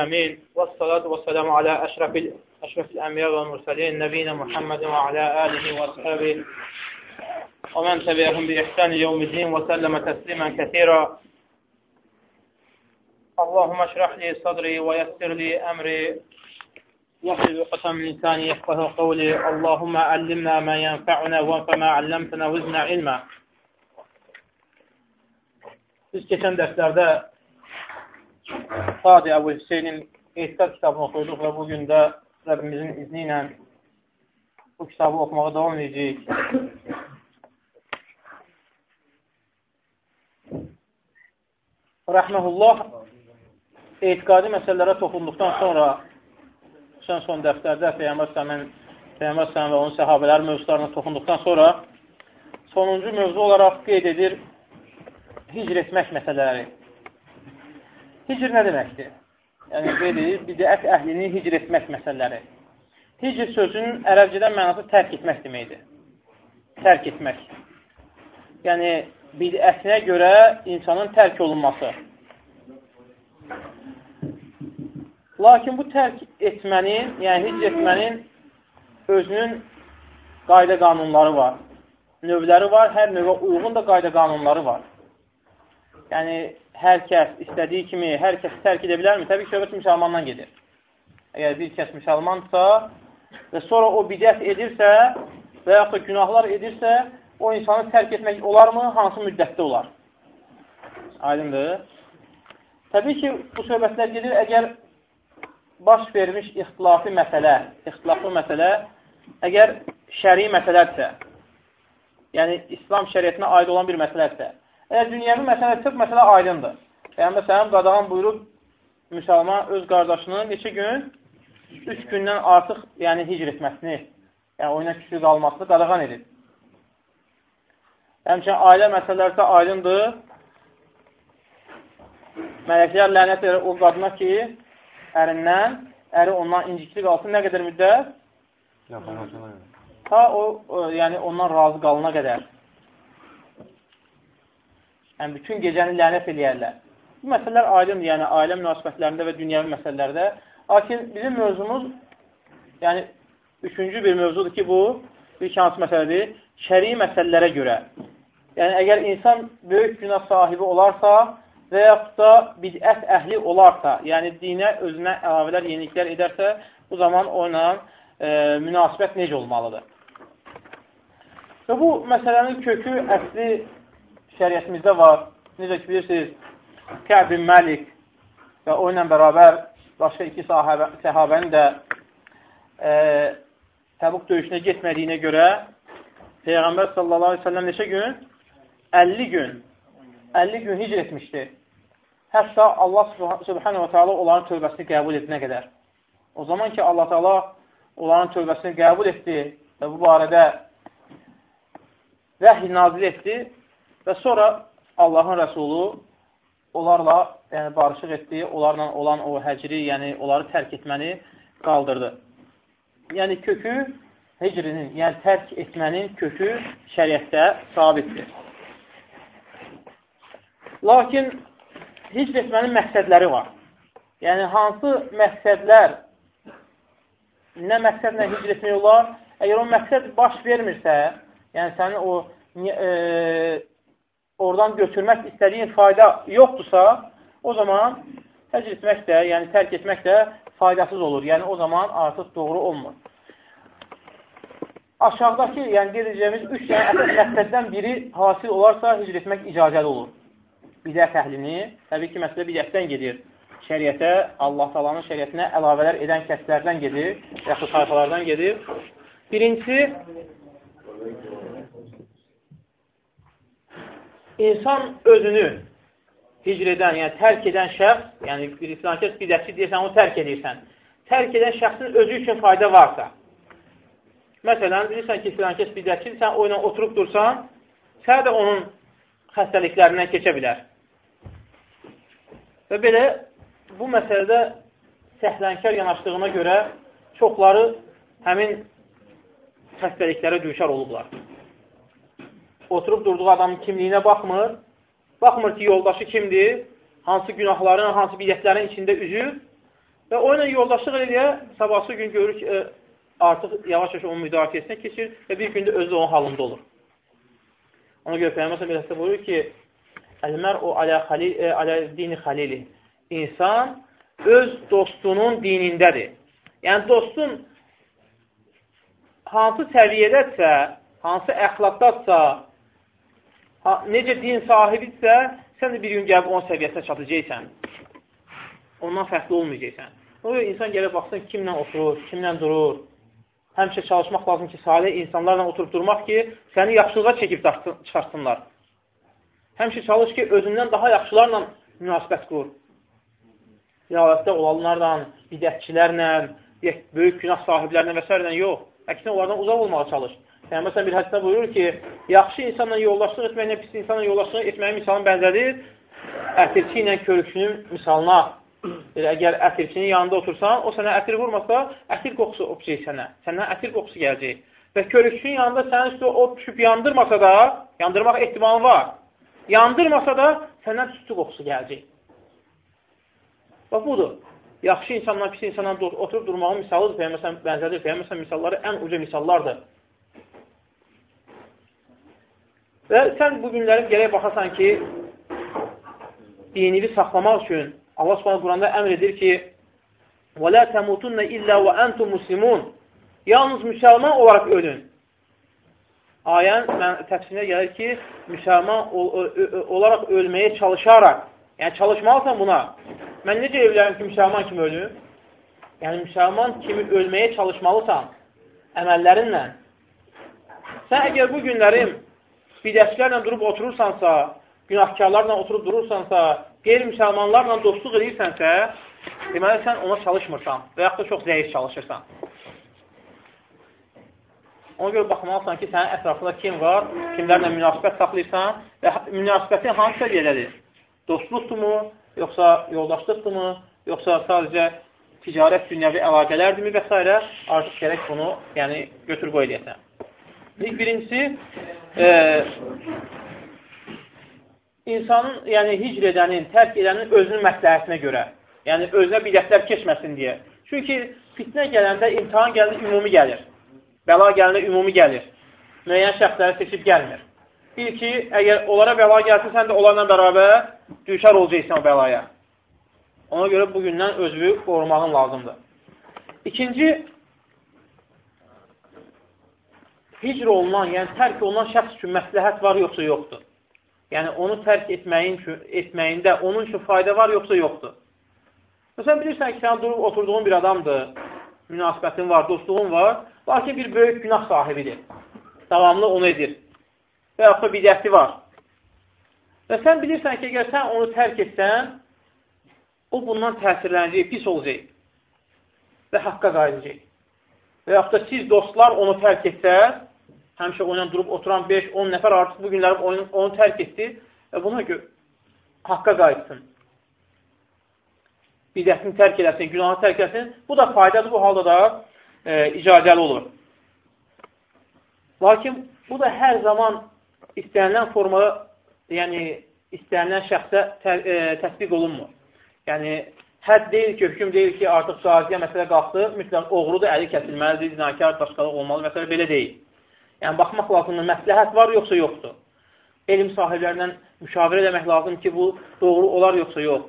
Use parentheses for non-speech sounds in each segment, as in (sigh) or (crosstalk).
العالمين والصلاة والسلام على أشرف أشرف الأنبياء والمرسلين نبينا محمد وعلى آله وأصحابه ومن تبعهم بإحسان يوم الدين وسلم تسليما كثيرا. اللهم اشرح لي صدري ويسر لي أمري. واحلل عقدة من لساني يفقه قولي. اللهم علمنا ما ينفعنا وانفع ما علمتنا وزنا علما. Biz keçən dərslərdə Sadi Əbu Hüseynin Etiqad kitabını oxuyduq və bugün də Rəbbimizin izni ilə bu kitabı oxumağa davam edəcəyik. Rəhməhullah etiqadi məsələlərə toxunduqdan sonra son son dəftərdə Peyyəmbər Səmin Peyyəmbər Səmin və onun səhabələri mövzularına toxunduqdan sonra sonuncu mövzu olaraq qeyd edir hicr etmək məsələləri. Hicr nə deməkdir? Yəni, edir, bidət əhlini hicr etmək məsələləri. Hicr sözünün ərəbcədən mənası tərk etmək deməkdir. Tərk etmək. Yəni, bidətinə görə insanın tərk olunması. Lakin bu tərk etmənin, yəni hicr etmənin özünün qayda qanunları var. Növləri var, hər növə uyğun da qayda qanunları var. Yəni, hər kəs istədiyi kimi, hər kəs tərk edə bilərmi? Təbii ki, söhbət müsəlmandan gedir. Əgər bir kəs müsəlmandırsa və sonra o bidət edirsə və yaxud da günahlar edirsə, o insanı tərk etmək olarmı? Hansı müddətdə olar? Aydındır. Təbii ki, bu söhbətlər gedir, əgər baş vermiş ixtilafi məsələ, ixtilaflı məsələ, əgər şəri məsələdirsə, yəni İslam şəriyyətinə aid olan bir məsələdirsə, Əgər dünyəvi məsələ çox məsələ aydındır. Yəni, məsələn, qadağan buyurub müsəlman öz qardaşının neçə gün? Üç gündən artıq yəni, hicr etməsini, yəni oyuna küçük qalmasını qadağan edir. Həmçin, ailə məsələləri də aydındır. Mələklər lənət edir o qadına ki, ərindən, əri ondan incikli qalsın nə qədər müddət? Ta o, o, yəni ondan razı qalına qədər. Yəni, bütün gecəni lənət eləyərlər. Bu məsələlər aydındır, yəni ailə münasibətlərində və dünyəvi məsələlərdə. Lakin bizim mövzumuz, yəni üçüncü bir mövzudur ki, bu bir hansı məsələdir? Şəri məsələlərə görə. Yəni, əgər insan böyük günah sahibi olarsa və yaxud da bidət əhli olarsa, yəni dinə özünə əlavələr, yeniliklər edərsə, bu zaman onunla e, münasibət necə olmalıdır? Və bu məsələnin kökü, əsli şəriətimizdə var. Necə ki, bilirsiniz, Kəb bin Məlik və o ilə bərabər başqa iki sahabə, səhabənin də e, Təbuk döyüşünə getmədiyinə görə Peyğəmbər sallallahu aleyhi ve sellem neçə gün? 50 gün. 50 gün hicr etmişdi. Hətta Allah subhanahu wa ta'ala onların tövbəsini qəbul edinə qədər. O zaman ki, Allah ta'ala onların tövbəsini qəbul etdi və bu barədə vəhiy nazil etdi, Və sonra Allahın rəsulu onlarla yəni, barışıq etdi, onlarla olan o həcri, yəni onları tərk etməni qaldırdı. Yəni kökü hecrinin, yəni tərk etmənin kökü şəriətdə sabitdir. Lakin hicr etmənin məqsədləri var. Yəni hansı məqsədlər, nə məqsədlə hicr etmək olar? Əgər o məqsəd baş vermirsə, yəni sənin o e, oradan götürmək istədiyin fayda yoxdursa, o zaman həcr etmək də, yəni tərk etmək də faydasız olur. Yəni o zaman artıq doğru olmur. Aşağıdakı, yəni gedəcəyimiz üç əsas məqsəddən biri hasil olarsa, hicr etmək icazəli olur. Bidət əhlini, təbii ki, məsələ bidətdən gedir. Şəriətə, Allah talanın şəriətinə əlavələr edən kəslərdən gedir, yaxud sayfalardan gedir. Birincisi, insan özünü hicr edən, yəni tərk edən şəxs, yəni bir İslamkəs bidətçi deyirsən, onu tərk edirsən. Tərk edən şəxsin özü üçün fayda varsa, məsələn, bilirsən ki, İslamkəs bidətçi, sən o ilə oturub dursan, sən də onun xəstəliklərindən keçə bilər. Və belə bu məsələdə səhlənkar yanaşdığına görə çoxları həmin xəstəliklərə düşər olublar oturub durduğu adamın kimliyinə baxmır, baxmır ki, yoldaşı kimdir, hansı günahların, hansı bidətlərin içində üzür Və o ilə yoldaşlıq eləyə, sabahsı gün görür ki, e, artıq yavaş-yavaş onun müdafiəsinə keçir və bir gündə özü onun halında olur. Ona görə Peyğəmbər məsələsində buyurur ki, Əlmər o alə, xalil, e, alə dini xalili. İnsan öz dostunun dinindədir. Yəni, dostun hansı səviyyədədirsə, hansı əxlaqdadsa, necə din sahibidirsə, sən də bir gün gəlib onun səviyyəsinə çatacaqsən. Ondan fərqli olmayacaqsən. O insan gəlib baxsın, kimlə oturur, kimlə durur. Həmişə çalışmaq lazım ki, salih insanlarla oturub durmaq ki, səni yaxşılığa çəkib çıxarsınlar. Həmişə çalış ki, özündən daha yaxşılarla münasibət qur. Riyavətdə olanlarla, bidətçilərlə, böyük günah sahiblərlə və s. yox. Əksinə, onlardan uzaq olmağa çalış. Yəni, məsələn, bir hədisdə buyurur ki, yaxşı insanla yoldaşlıq etməklə pis insanla yoldaşlıq etməyin misalın bənzədir ətirçi ilə körükünün misalına. Elə, əgər ətirçinin yanında otursan, o sənə ətir vurmasa, ətir qoxusu oxuyacaq sənə. Səndən ətir qoxusu gələcək. Və körükçünün yanında sənin üstü o düşüb yandırmasa da, yandırmaq ehtimalı var. Yandırmasa da səndən tüstü qoxusu gələcək. Bax, budur. Yaxşı insanla pis insanla oturub durmağın misalıdır. Peyğəmbər bənzədir. Peyğəmbər misalları ən uca misallardır. Və sən bu günləri gərək baxasan ki, dinini saxlamaq üçün Allah Subhanahu Quranda əmr edir ki: "Və la tamutunna illa və entum muslimun." Yalnız müsəlman olaraq ölün. Ayən təfsirinə gəlir ki, müsəlman olaraq ölməyə çalışaraq, yəni çalışmalısan buna. Mən necə evlərim ki, müsəlman kimi ölüm? Yəni, müsəlman kimi ölməyə çalışmalısan əməllərinlə. Sən əgər bu günlərim bidətçilərlə durub oturursansa, günahkarlarla oturub durursansa, qeyri-müsəlmanlarla dostluq edirsənsə, deməli, sən ona çalışmırsan və yaxud da çox zəif çalışırsan. Ona görə baxmalısan ki, sənin ətrafında kim var, kimlərlə münasibət saxlayırsan və münasibətin hansı səviyyədədir? Dostluqdurmu, yoxsa yoldaşlıqdırmı, yoxsa sadəcə ticarət, dünyəvi əlaqələrdirmi və s. artıq gərək bunu yəni, götür qoy edəsən. Birincisi, e, insanın, yəni hicr edənin, tərk edənin özünün məsləhətinə görə, yəni özünə bidətlər keçməsin deyə. Çünki fitnə gələndə, imtihan gələndə ümumi gəlir. Bəla gələndə ümumi gəlir. Müəyyən şəxsləri seçib gəlmir. Bil ki, əgər onlara bəla gəlsin, sən də onlarla bərabər düşər olacaqsan o bəlaya. Ona görə bugündən özünü qorumağın lazımdır. İkinci, hicr olunan, yəni tərk olunan şəxs üçün məsləhət var, yoxsa yoxdur. Yəni, onu tərk etməyin, etməyində onun üçün fayda var, yoxsa yoxdur. Məsələn, bilirsən ki, sən durub oturduğun bir adamdır, münasibətin var, dostluğun var, lakin bir böyük günah sahibidir. Davamlı onu edir və yaxud da bidəti var. Və sən bilirsən ki, əgər sən onu tərk etsən, o bundan təsirlənəcək, pis olacaq və haqqa qayıdacaq. Və yaxud da siz dostlar onu tərk etsəz, həmişə onunla durub oturan 5-10 nəfər artıq bu günlər onu, onu tərk etdi və buna görə haqqa qayıtsın. Bidətini tərk eləsin, günahı tərk eləsin. Bu da faydadır, bu halda da e, icazəli olur. Lakin bu da hər zaman istənilən formada, yəni istənilən şəxsə tə, e, təsbiq olunmur. Yəni, hədd deyil ki, hökm deyil ki, artıq qaziyə məsələ qalxdı, mütləq oğrudur, əli kəsilməlidir, zinakar, daşqalıq olmalı, məsələ belə deyil. Yəni, baxmaq lazımdır, məsləhət var, yoxsa yoxdur. Elm sahiblərindən müşavirə eləmək lazım ki, bu doğru olar, yoxsa yox.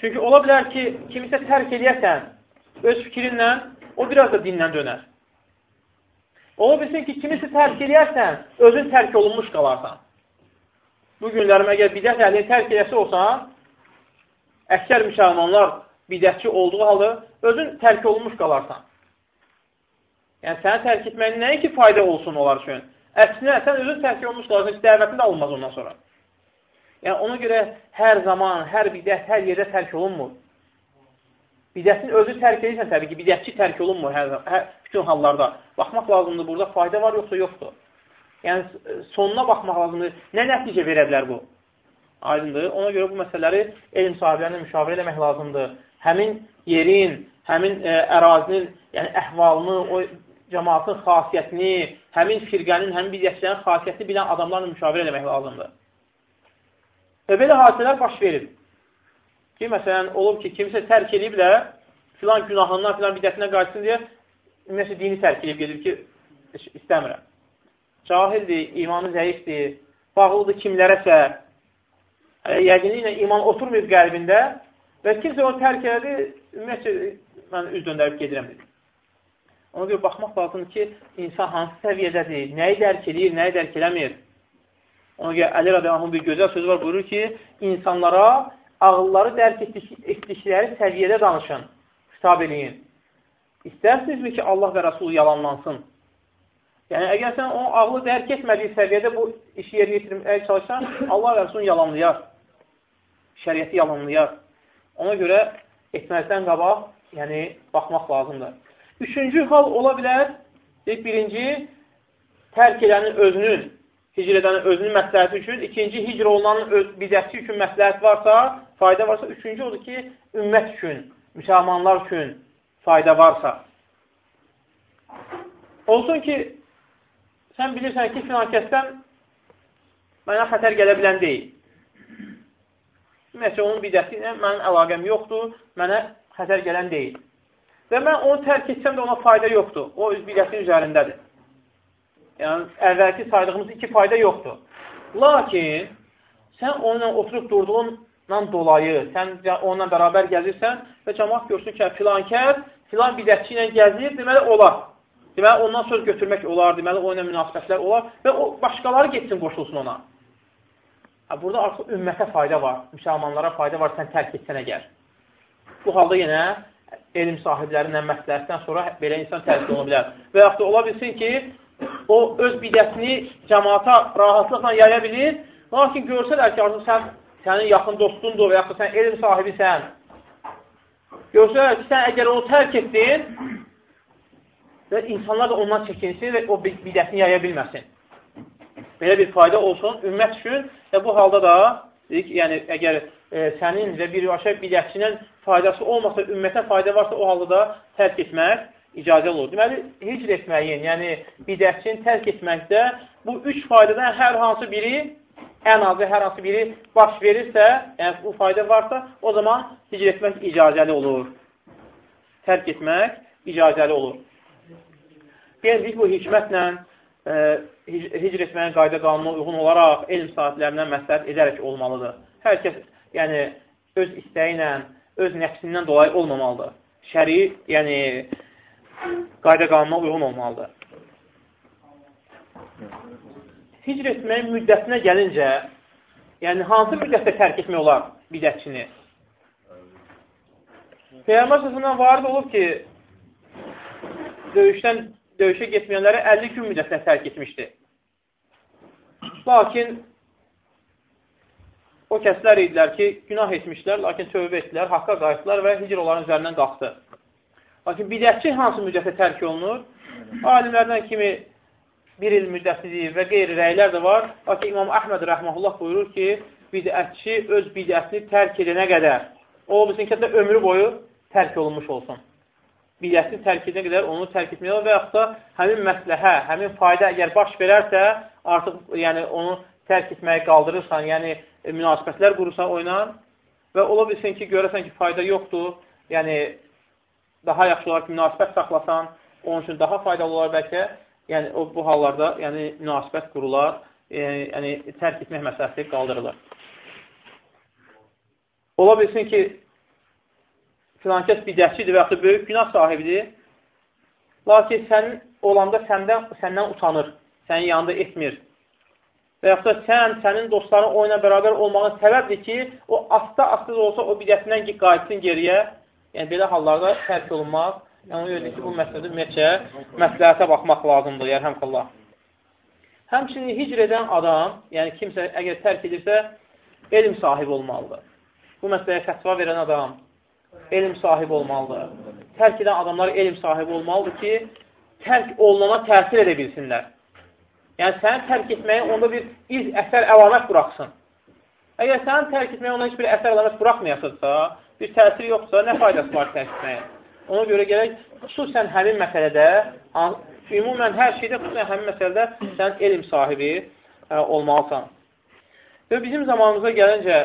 Çünki ola bilər ki, kimisə tərk edəyəsən, öz fikrinlə, o biraz da dindən dönər. Ola bilsin ki, kimisi tərk edərsən, özün tərk olunmuş qalarsan. Bu günlərim əgər bidət əlini tərk edəsi olsan, əksər müsəlmanlar bidətçi olduğu halı özün tərk olunmuş qalarsan. Yəni, səni tərk etməyin nəyə ki, fayda olsun onlar üçün? Əksinə, sən özün tərk olunmuş qalarsan, heç dəvətin də olmaz ondan sonra. Yəni, ona görə hər zaman, hər bidət, hər yerdə tərk olunmur. Bidətin özü tərk edirsən təbii ki, bidətçi tərk olunmur hər, hər bütün hallarda. Baxmaq lazımdır, burada fayda var yoxsa yoxdur. Yəni, sonuna baxmaq lazımdır. Nə nəticə verə bilər bu? Aydındır. Ona görə bu məsələləri elm sahiblərinə müşavirə eləmək lazımdır. Həmin yerin, həmin ə, e, ərazinin, yəni əhvalını, o cəmaatın xasiyyətini, həmin firqənin, həmin bidətçilərin xasiyyətini bilən adamlarla müşavirə eləmək lazımdır. Və belə hadisələr baş verir ki, məsələn, olub ki, kimisə tərk ediblər, filan günahından, filan bidətindən qayıtsın deyə ümumiyyətlə dini tərk edib gedir ki, istəmirəm. Cahildir, imanı zəifdir, bağlıdır kimlərəsə, yəqinliklə iman oturmayıb qəlbində və kimsə onu tərk elədi, ümumiyyətlə, mən üz döndərib gedirəm dedi. Ona görə baxmaq lazımdır ki, insan hansı səviyyədədir, nəyi dərk edir, nəyi dərk eləmir. Ona görə Əli Radiyallahu bir gözəl sözü var, buyurur ki, insanlara ağılları dərk etdikləri səviyyədə danışın, xitab eləyin. İstərsinizmi ki, Allah və Rasul yalanlansın? Yəni, əgər sən o ağlı dərk etmədiyi səviyyədə bu işi yerinə yetirməyə çalışsan, Allah və Rasulun yalanlayar, şəriyyəti yalanlayar. Ona görə etməzdən qabaq, yəni, baxmaq lazımdır. Üçüncü hal ola bilər, birinci, tərk edənin özünün hicr edənin özünün məsləhəti üçün, ikinci hicr olunanın öz, bidətçi üçün məsləhət varsa, fayda varsa, üçüncü odur ki, ümmət üçün, müsəlmanlar üçün fayda varsa. Olsun ki, sən bilirsən ki, filan kəsdən mənə xətər gələ bilən deyil. Ümumiyyətlə, onun bidəti ilə mənim əlaqəm yoxdur, mənə xətər gələn deyil. Və mən onu tərk etsəm də ona fayda yoxdur. O öz bidətinin üzərindədir. Yəni, əvvəlki saydığımız iki fayda yoxdur. Lakin, sən onunla oturub durduğundan dolayı, sən onunla bərabər gəzirsən və cəmat görsün ki, filan kəs, filan bidətçi ilə gəzir, deməli, olar. Deməli, ondan söz götürmək olar, deməli, o ilə münasibətlər olar və o, başqaları getsin, qoşulsun ona. Burada artıq ümmətə fayda var, müsəlmanlara fayda var, sən tərk etsən əgər. Bu halda yenə elm sahiblərindən məsləhətdən sonra belə insan tərk oluna bilər. Və yaxud da ola bilsin ki, o öz bidətini cəmaata rahatlıqla yaya bilir. Lakin görsələr ki, artıq sən sənin yaxın dostundur və yaxud sən elm sahibisən. Görsələr ki, sən əgər onu tərk etdin və insanlar da ondan çəkinsin və o bidətini yaya bilməsin. Belə bir fayda olsun ümmət üçün və bu halda da dedik, yəni əgər e, sənin və birbaşa bidətçinin faydası olmasa, ümmətə fayda varsa o halda da tərk etmək icazə olur. Deməli, hicr etməyin, yəni bidətçini tərk etməkdə bu üç faydadan hər hansı biri, ən azı hər hansı biri baş verirsə, yəni bu fayda varsa, o zaman hicr etmək icazəli olur. Tərk etmək icazəli olur. Gəldik bu hikmətlə hicr etməyin qayda qanuna uyğun olaraq elm sahiblərindən məsləhət edərək olmalıdır. Hər kəs, yəni, öz istəyi ilə, öz nəfsindən dolayı olmamalıdır. Şəri, yəni, qayda qanuna uyğun olmalıdır. Hicr etməyin müddətinə gəlincə, yəni hansı müddətdə tərk etmək olar bidətçini? Peyğəmbər səsindən varid olub ki, döyüşdən döyüşə getməyənləri 50 gün müddətində tərk etmişdi. Lakin o kəslər idilər ki, günah etmişlər, lakin tövbə etdilər, haqqa qayıtdılar və hicr onların üzərindən qalxdı. Lakin bidətçi hansı müddətə tərk olunur? Alimlərdən kimi bir il müddətidir və qeyri rəylər də var. Lakin İmam Əhməd rəhməhullah buyurur ki, bidətçi öz bidətini tərk edənə qədər, o bizim kəndə ömrü boyu tərk olunmuş olsun. Bidətini tərk edənə qədər onu tərk etməyə və yaxud da həmin məsləhə, həmin fayda əgər baş verərsə, artıq yəni onu tərk etməyi qaldırırsan, yəni münasibətlər qurursan oynan və ola bilsin ki, görəsən ki, fayda yoxdur, yəni daha yaxşı olar ki, münasibət saxlasan, onun üçün daha faydalı olar bəlkə, yəni o, bu hallarda yəni, münasibət qurular, e, yəni tərk etmək məsələsi qaldırılır. Ola bilsin ki, filankəs bidətçidir və yaxud böyük günah sahibidir, lakin sənin olanda səndən, səndən utanır, sənin yanında etmir. Və yaxud da sən, sənin dostların oyuna bərabər olmağın səbəbdir ki, o asta-asta olsa o bidətindən qayıtsın geriyə Yəni, belə hallarda tərk olunmaz. Yəni, görə ki, bu məsələdə ümumiyyətcə məsləhətə baxmaq lazımdır, yərhəmqallah. Həmçinin hicr edən adam, yəni kimsə əgər tərk edirsə, elm sahibi olmalıdır. Bu məsələyə fətva verən adam elm sahibi olmalıdır. Tərk edən adamlar elm sahibi olmalıdır ki, tərk olunana təsir edə bilsinlər. Yəni, sənin tərk etməyə onda bir iz, əsər, əlamət buraxsın. Əgər sənin tərk etməyə ona heç bir əsər, əlamət buraxmayasınsa, bir təsir yoxsa, nə faydası var tərkməyə? Ona görə gələk, xüsusən həmin məsələdə, ümumən hər şeydə, xüsusən həmin məsələdə sən elm sahibi ə, olmalısan. Və bizim zamanımıza gəlincə,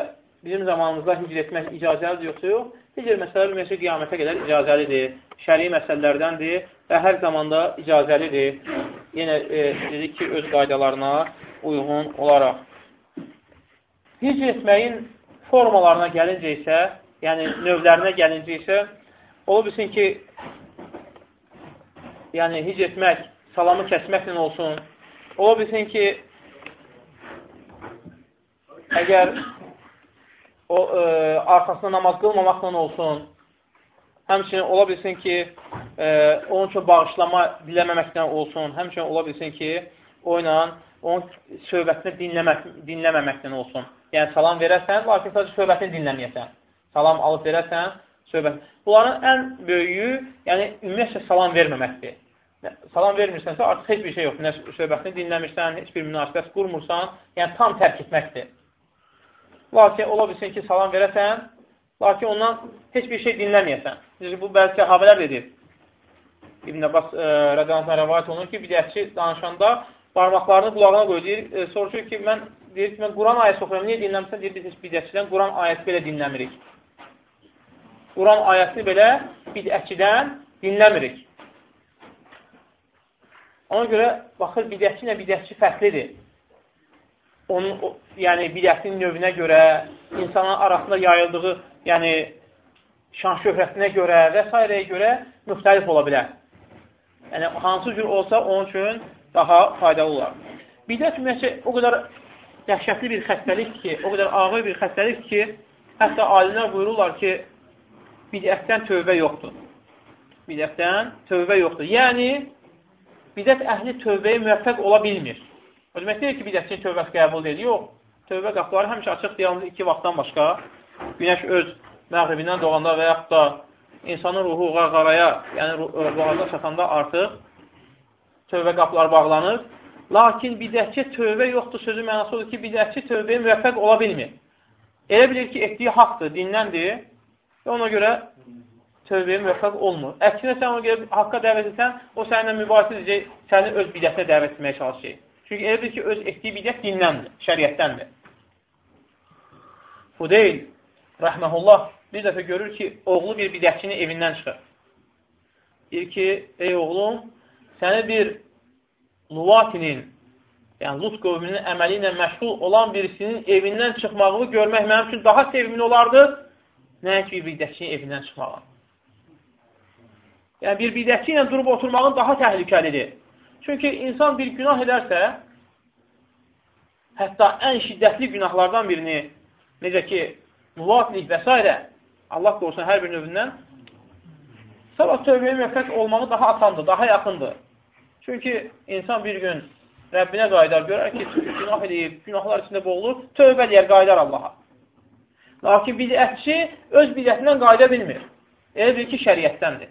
bizim zamanımızda hicr etmək icazəlidir yoxsa yox? Digər məsələlər ümumiyyətlə qiyamətə qədər icazəlidir, şəri məsələlərdəndir və hər zamanda icazəlidir. Yenə e, dedik ki, öz qaydalarına uyğun olaraq. Hicr etməyin formalarına gəlincə isə, yəni növlərinə gəlincə isə, ola bilsin ki, yəni hicr etmək, salamı kəsməklə olsun, ola bilsin ki, əgər o e, arxasında namaz qılmamaqla olsun. Həmçinin ola bilsin ki, e, onun üçün bağışlama diləməməklə olsun. Həmçinin ola bilsin ki, o ilə onun söhbətini dinləmək, dinləməməklə olsun. Yəni, salam verərsən, lakin sadəcə söhbətini dinləməyəsən. Salam alıb verərsən, söhbət. Bunların ən böyüyü, yəni ümumiyyətlə salam verməməkdir. Salam vermirsənsə, artıq heç bir şey yoxdur. Nə söhbətini dinləmirsən, heç bir münasibət qurmursan, yəni tam tərk etməkdir. Lakin ola bilsin ki, salam verəsən, lakin ondan heç bir şey dinləməyəsən. Necə bu bəzi səhabələr dedir. İbn Abbas e, rədiyyəndən rəvayət olunur ki, bidətçi danışanda barmaqlarını qulağına qoyur. Deyir, e, soruşur ki, mən deyir ki, mən Quran ayəsi oxuyuram. Niyə dinləmirsən? Deyir, biz heç bidətçidən Quran ayəsi belə dinləmirik. Quran ayəsini belə bidətçidən dinləmirik. Ona görə baxır, bidətçi ilə bidətçi fərqlidir onun yəni bidətinin növünə görə, insanın arasında yayıldığı, yəni şan şöhrətinə görə və s. görə müxtəlif ola bilər. Yəni, hansı cür olsa onun üçün daha faydalı olar. Bidət ümumiyyətcə o qədər dəhşətli bir xəstəlikdir ki, o qədər ağır bir xəstəlikdir ki, hətta alimlər buyururlar ki, bidətdən tövbə yoxdur. Bidətdən tövbə yoxdur. Yəni, bidət əhli tövbəyə müvəffəq ola bilmir. O demək deyil ki, bidətçinin tövbəsi qəbul edir. Yox, tövbə qapıları həmişə açıqdır, yalnız iki vaxtdan başqa. Günəş öz məğribindən doğanda və yaxud da insanın ruhu qaraya, yəni boğaza çatanda artıq tövbə qapıları bağlanır. Lakin bidətçi tövbə yoxdur sözü mənası odur ki, bidətçi tövbəyə müvəffəq ola bilmir. Elə bilir ki, etdiyi haqdır, dinləndir və ona görə tövbəyə müvəffəq olmur. Əksinə sən ona görə haqqa dəvət etsən, o səninlə mübahisə edəcək, səni öz bidətinə dəvət etməyə çalışacaq. Çünki elə bil ki, öz etdiyi bidət dinləndir, şəriətdəndir. Fudeyl, rəhməhullah, bir dəfə görür ki, oğlu bir bidətçinin evindən çıxır. Deyir ki, ey oğlum, səni bir Luvatinin, yəni Lut qövmünün əməli ilə məşğul olan birisinin evindən çıxmağını görmək mənim üçün daha sevimli olardı, nəinki bir bidətçinin evindən çıxmağı. Yəni, bir bidətçi ilə durub oturmağın daha təhlükəlidir. Çünki insan bir günah edərsə, hətta ən şiddətli günahlardan birini, necə ki, müvafilik və s. Allah qorusun hər bir növündən, sabah tövbəyə müvəffəq olmağı daha asandır, daha yaxındır. Çünki insan bir gün Rəbbinə qaydar, görər ki, günah edib, günahlar içində boğulur, tövbə deyər, qaydar Allaha. Lakin bidətçi öz bidətindən qayda bilmir. Elə bir ki, şəriətdəndir.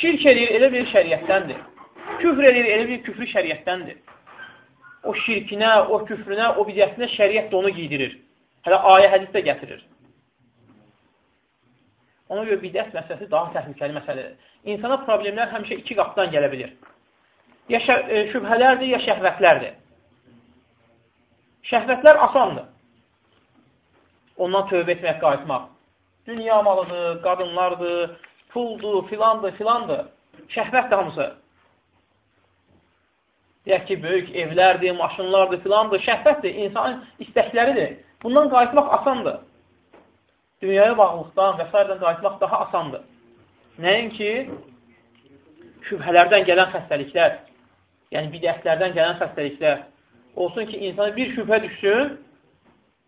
Şirk edir, elə bir şəriətdəndir. Küfr edir, elə bir küfrü şəriətdəndir. O şirkinə, o küfrünə, o bidətinə şəriət də onu giydirir. Hələ ayə hədis də gətirir. Ona görə bidət məsələsi daha təhlükəli məsələdir. İnsana problemlər həmişə iki qapıdan gələ bilir. Ya e, şübhələrdir, ya şəhvətlərdir. Şəhvətlər asandır. Ondan tövbə etmək, qayıtmaq. Dünya malıdır, qadınlardır, puldur, filandır, filandır. Şəhvət də hamısı deyək ki, böyük evlərdir, maşınlardır, filandır, şəhvətdir, insanın istəkləridir. Bundan qayıtmaq asandır. Dünyaya bağlıqdan və s. qayıtmaq daha asandır. Nəinki şübhələrdən gələn xəstəliklər, yəni bidətlərdən gələn xəstəliklər olsun ki, insana bir şübhə düşsün,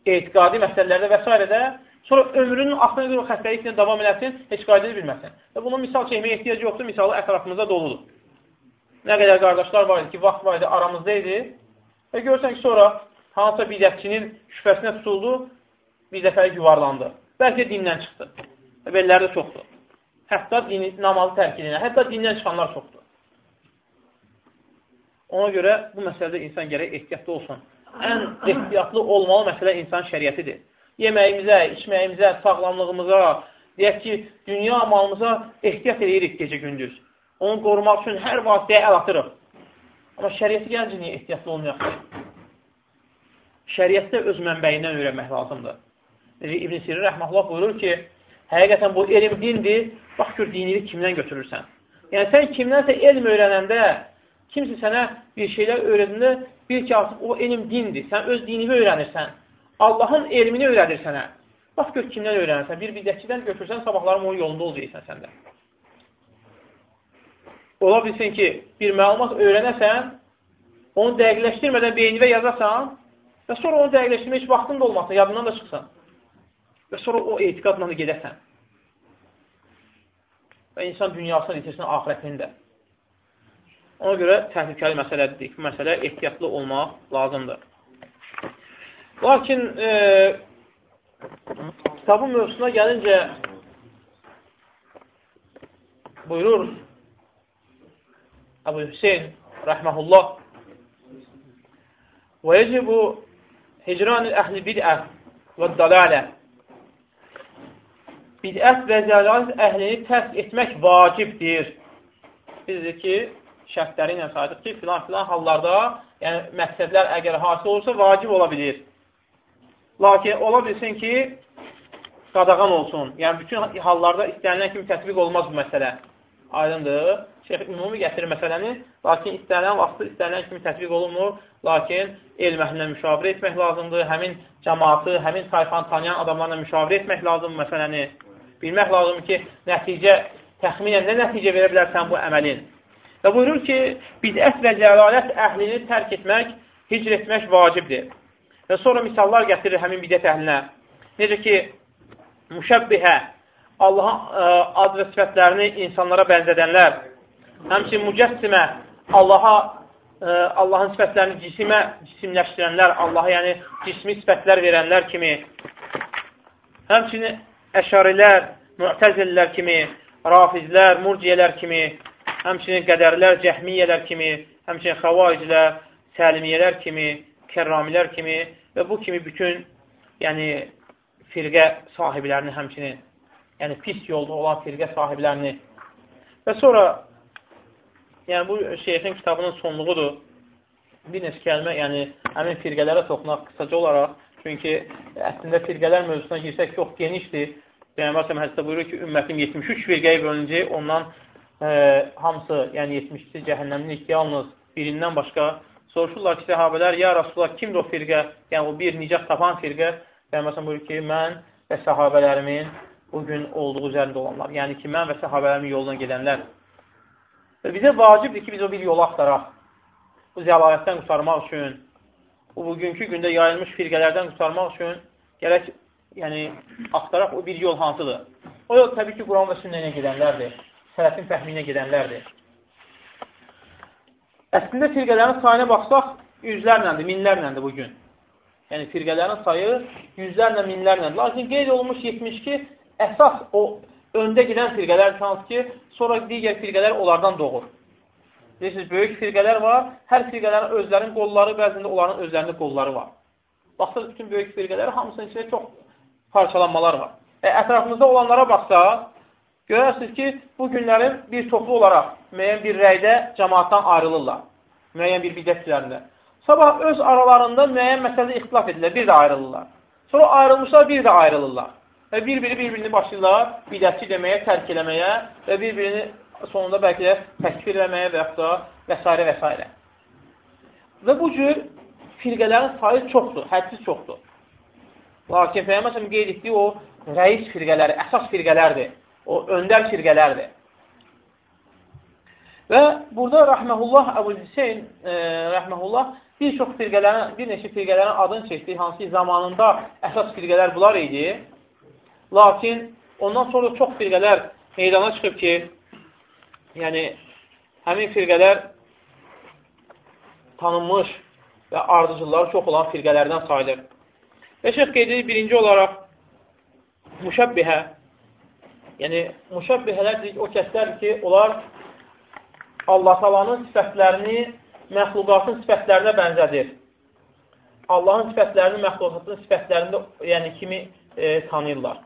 etiqadi məsələlərdə və s. də, sonra ömrünün axına görə xəstəliklə davam eləsin, heç qayda bilməsin. Və buna misal çəkməyə ehtiyac yoxdur, misalı ətrafımızda doludur. Nə qədər qardaşlar var idi ki, vaxt var idi, aramızda idi. Və görürsən ki, sonra hansısa bidətçinin şübhəsinə tutuldu, bir dəfə yuvarlandı. Bəlkə dindən çıxdı. Və belləri də çoxdur. Hətta dini, namazı tərk edinə, hətta dindən çıxanlar çoxdur. Ona görə bu məsələdə insan gərək ehtiyatlı olsun. Ən ehtiyatlı olmalı məsələ insan şəriətidir. Yeməyimizə, içməyimizə, sağlamlığımıza, deyək ki, dünya malımıza ehtiyat edirik gecə-gündüz. Onu qorumaq üçün hər vasitəyə əl atırıq. Amma şəriyyəti gəlinci niyə ehtiyatlı olmayaq? Şəriyyətdə öz mənbəyindən öyrənmək lazımdır. İbn Sirin rəhməhullah buyurur ki, həqiqətən bu elm dindir, bax gör dinini kimdən götürürsən. Yəni, sən kimdənsə elm öyrənəndə, kimsə sənə bir şeylər öyrədəndə, bil ki, artıq o elm dindir. Sən öz dinini öyrənirsən. Allahın elmini öyrədir sənə. Bax, gör kimdən öyrənirsən. Bir bidətçidən götürsən, sabahlarım onun yolunda olacaqsan səndə. Ola bilsin ki, bir məlumat öyrənəsən, onu dəqiqləşdirmədən beynivə yazasan və sonra onu dəqiqləşdirmək heç vaxtın da olmasın, yadından da çıxsan. Və sonra o etiqadla da gedəsən. Və insan dünyasını itirsin, ahirətini də. Ona görə təhlükəli məsələdir. Bu məsələ ehtiyatlı olmaq lazımdır. Lakin e, kitabın mövzusuna gəlincə buyurur Əbu Hüseyin rəhməhullah və yecibu hicran əhli bid'ə və dalalə bid'ət və zəlalət əhlini tərk etmək vacibdir. Bizdir ki, şərtləri ilə sayılır ki, filan-filan hallarda, yəni məqsədlər əgər hasil olursa, vacib ola bilir. Lakin ola bilsin ki, qadağan olsun. Yəni, bütün hallarda istənilən kimi tətbiq olmaz bu məsələ. Aydındır. Şeyx ümumi gətirir məsələni, lakin istənilən vaxtı istənilən kimi tətbiq olunmur. Lakin elm əhlindən müşavirə etmək lazımdır. Həmin cəmatı, həmin sayfanı tanıyan adamlarla müşavirə etmək lazımdır məsələni. Bilmək lazımdır ki, nəticə, təxminən nə nəticə verə bilərsən bu əməlin? Və buyurur ki, bidət və zəlalət əhlini tərk etmək, hicr etmək vacibdir. Və sonra misallar gətirir həmin bidət əhlinə. Necə ki, müşəbbihə, Allahın e, ad və sifətlərini insanlara bənzədənlər, həmçin mücəssimə, Allaha ə, e, Allahın sifətlərini cisimə cisimləşdirənlər, Allaha yəni cismi sifətlər verənlər kimi, həmçinin əşarilər, müətəzillər kimi, rafizlər, murciyələr kimi, həmçinin qədərlər, cəhmiyyələr kimi, həmçinin xavariclər, səlimiyyələr kimi, kərramilər kimi və bu kimi bütün yəni, firqə sahiblərini həmçinin, yəni pis yolda olan firqə sahiblərini. Və sonra yəni bu şeyxin kitabının sonluğudur. Bir neçə kəlmə, yəni həmin firqələrə toxunaq qısaca olaraq, çünki əslində firqələr mövzusuna girsək çox genişdir. Peyğəmbər həzrətdə buyurur ki, ümmətim 73 firqəyə bölünəcək, ondan e, hamısı, yəni 72-si cəhənnəmlik yalnız birindən başqa soruşurlar ki, səhabələr, ya Rasulullah, kimdir o firqə? Yəni, o bir nicat tapan firqə. Yəni, məsələn, buyur ki, mən və səhabələrimin bugün olduğu üzərində olanlar. Yəni ki, mən və səhabələrimin yolundan gedənlər. Və bizə vacibdir ki, biz o bir yolu axtaraq. Bu zəlalətdən qurtarmaq üçün, bu bugünkü gündə yayılmış firqələrdən qurtarmaq üçün gərək yəni, axtaraq o bir yol hansıdır? O yol təbii ki, Quran və sünnəyə gedənlərdir sələfin fəhminə gedənlərdir. Əslində firqələrin sayına baxsaq, yüzlərləndir, minlərləndir bugün. Yəni firqələrin sayı yüzlərlə, minlərlə. Lakin qeyd olunmuş 72 əsas o öndə gedən firqələr hansı ki, sonra digər firqələr onlardan doğur. Deyirsiniz, böyük firqələr var, hər firqələrin özlərinin qolları, bəzində onların özlərində qolları var. Baxsaq, bütün böyük firqələr hamısının içində çox parçalanmalar var. E, ətrafımızda olanlara baxsaq, Görərsiniz ki, bu günlərin bir çoxlu olaraq müəyyən bir rəydə cəmaatdan ayrılırlar. Müəyyən bir bidətçilərində. Sabah öz aralarında müəyyən məsələdə ixtilaf edirlər, bir də ayrılırlar. Sonra ayrılmışlar, bir də ayrılırlar. Və bir-biri bir-birini başlayırlar bidətçi deməyə, tərk eləməyə və bir-birini sonunda bəlkə də təkfir eləməyə və yaxud da və s. və s. Və bu cür firqələrin sayı çoxdur, hədsiz çoxdur. Lakin Peyyəməsəm qeyd etdiyi o rəis firqələri, əsas firqələrdir o öndər firqələrdir. Və burada rəhməhullah Əbu Hüseyn e, rəhməhullah bir çox firqələrin, bir neçə firqələrin adını çəkdi, hansı ki, zamanında əsas firqələr bunlar idi. Lakin ondan sonra çox firqələr meydana çıxıb ki, yəni həmin firqələr tanınmış və ardıcıları çox olan firqələrdən sayılır. Və şeyh qeyd edir, birinci olaraq müşəbbihə, Yəni, müşəbbihələr o kəslərdir ki, onlar Allah talanın sifətlərini məxluqatın sifətlərinə bənzədir. Allahın sifətlərini məxluqatın sifətlərində yəni kimi e, tanıyırlar.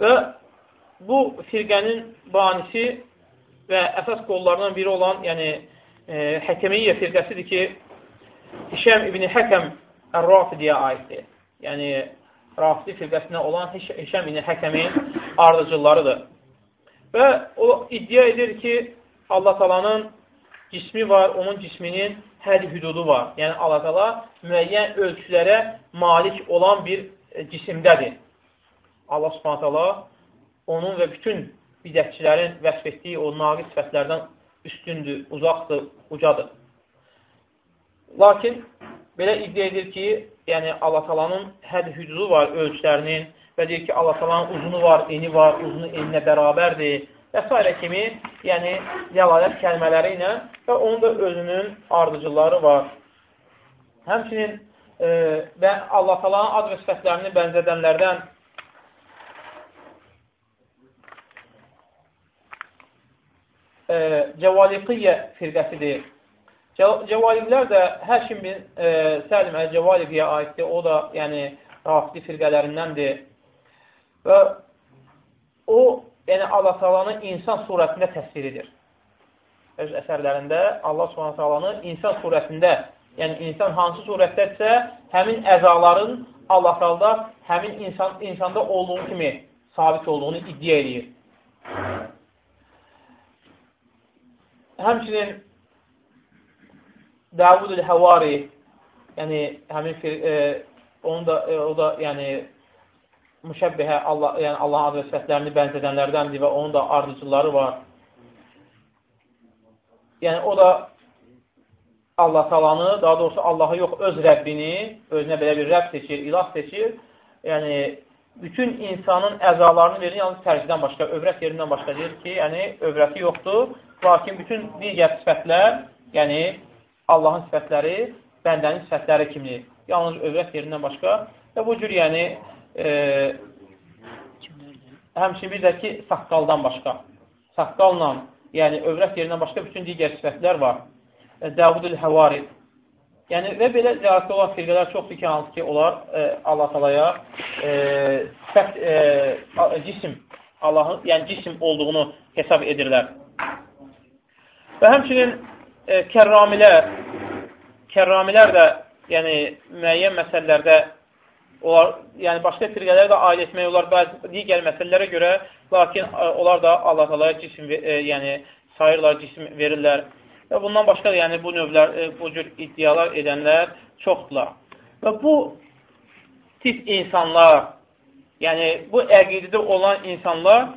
Və bu firqənin banisi və əsas qollarından biri olan yəni, e, Həkəmiyyə firqəsidir ki, Hişəm İbni Həkəm Ər-Rafidiyə aiddir. Yəni, Rafidi firqəsinə olan Heşəm ibn Həkəmin ardıcıllarıdır. Və o iddia edir ki, Allah talanın cismi var, onun cisminin həd hüdudu var. Yəni, Allah tala müəyyən ölçülərə malik olan bir e, cisimdədir. Allah subhanət hala onun və bütün bidətçilərin vəsf etdiyi o naqis sifətlərdən üstündür, uzaqdır, ucadır. Lakin belə iddia edir ki, yəni Allah talanın həd hüdudu var ölçülərinin və deyir ki, Allah talanın uzunu var, eni var, uzunu eninə bərabərdir və s. kimi, yəni dəlalət kəlmələri ilə və onun da özünün ardıcıları var. Həmçinin e, və Allah talanın ad və sifətlərini bənzədənlərdən e, Cəvaliqiyyə firqəsidir. Cəvaliblər də hər kim bin e, Səlim Əl-Cəvalibiyə aiddir. O da yəni rafidi firqələrindəndir. Və o yəni Allah Taalanı insan surətində təsvir edir. Öz əsərlərində Allah taalanı insan surətində, yəni insan hansı surətdədirsə, həmin əzaların Allah Taala həmin insan insanda olduğu kimi sabit olduğunu iddia edir. Həmçinin Davud el-Həvari yəni həmin e, onu da e, o da yəni müşəbbihə Allah, yəni Allahın adı və sifətlərini bənzədənlərdəndir və onun da ardıcıları var. Yəni o da Allah talanı, daha doğrusu Allahı yox, öz Rəbbini, özünə belə bir Rəbb seçir, ilah seçir. Yəni bütün insanın əzalarını verir, yalnız tərcdən başqa, övrət yerindən başqa deyir ki, yəni övrəti yoxdur. Lakin bütün digər sifətlər, yəni Allahın sifətləri bəndənin sifətləri kimdir. Yalnız övrət yerindən başqa və bu cür yəni e, həmçin bir də ki, saqqaldan başqa. Saqqalla, yəni övrət yerindən başqa bütün digər sifətlər var. E, Davudul Həvari. Yəni, və belə ziyarətdə olan firqələr çoxdur ki, hansı ki, onlar e, Allah talaya e, sifət, e, cisim, Allahın, yəni cisim olduğunu hesab edirlər. Və həmçinin e, kərramilər, kərramilər də yəni müəyyən məsələlərdə Onlar, yəni başqa firqələrə də aid etmək olar bəzi digər məsələlərə görə, lakin e, onlar da Allah Taalaya cisim e, yəni sayırlar, cisim verirlər. Və bundan başqa yəni bu növlər, e, bu cür iddialar edənlər çoxdular. Və bu tip insanlar, yəni bu əqidədə olan insanlar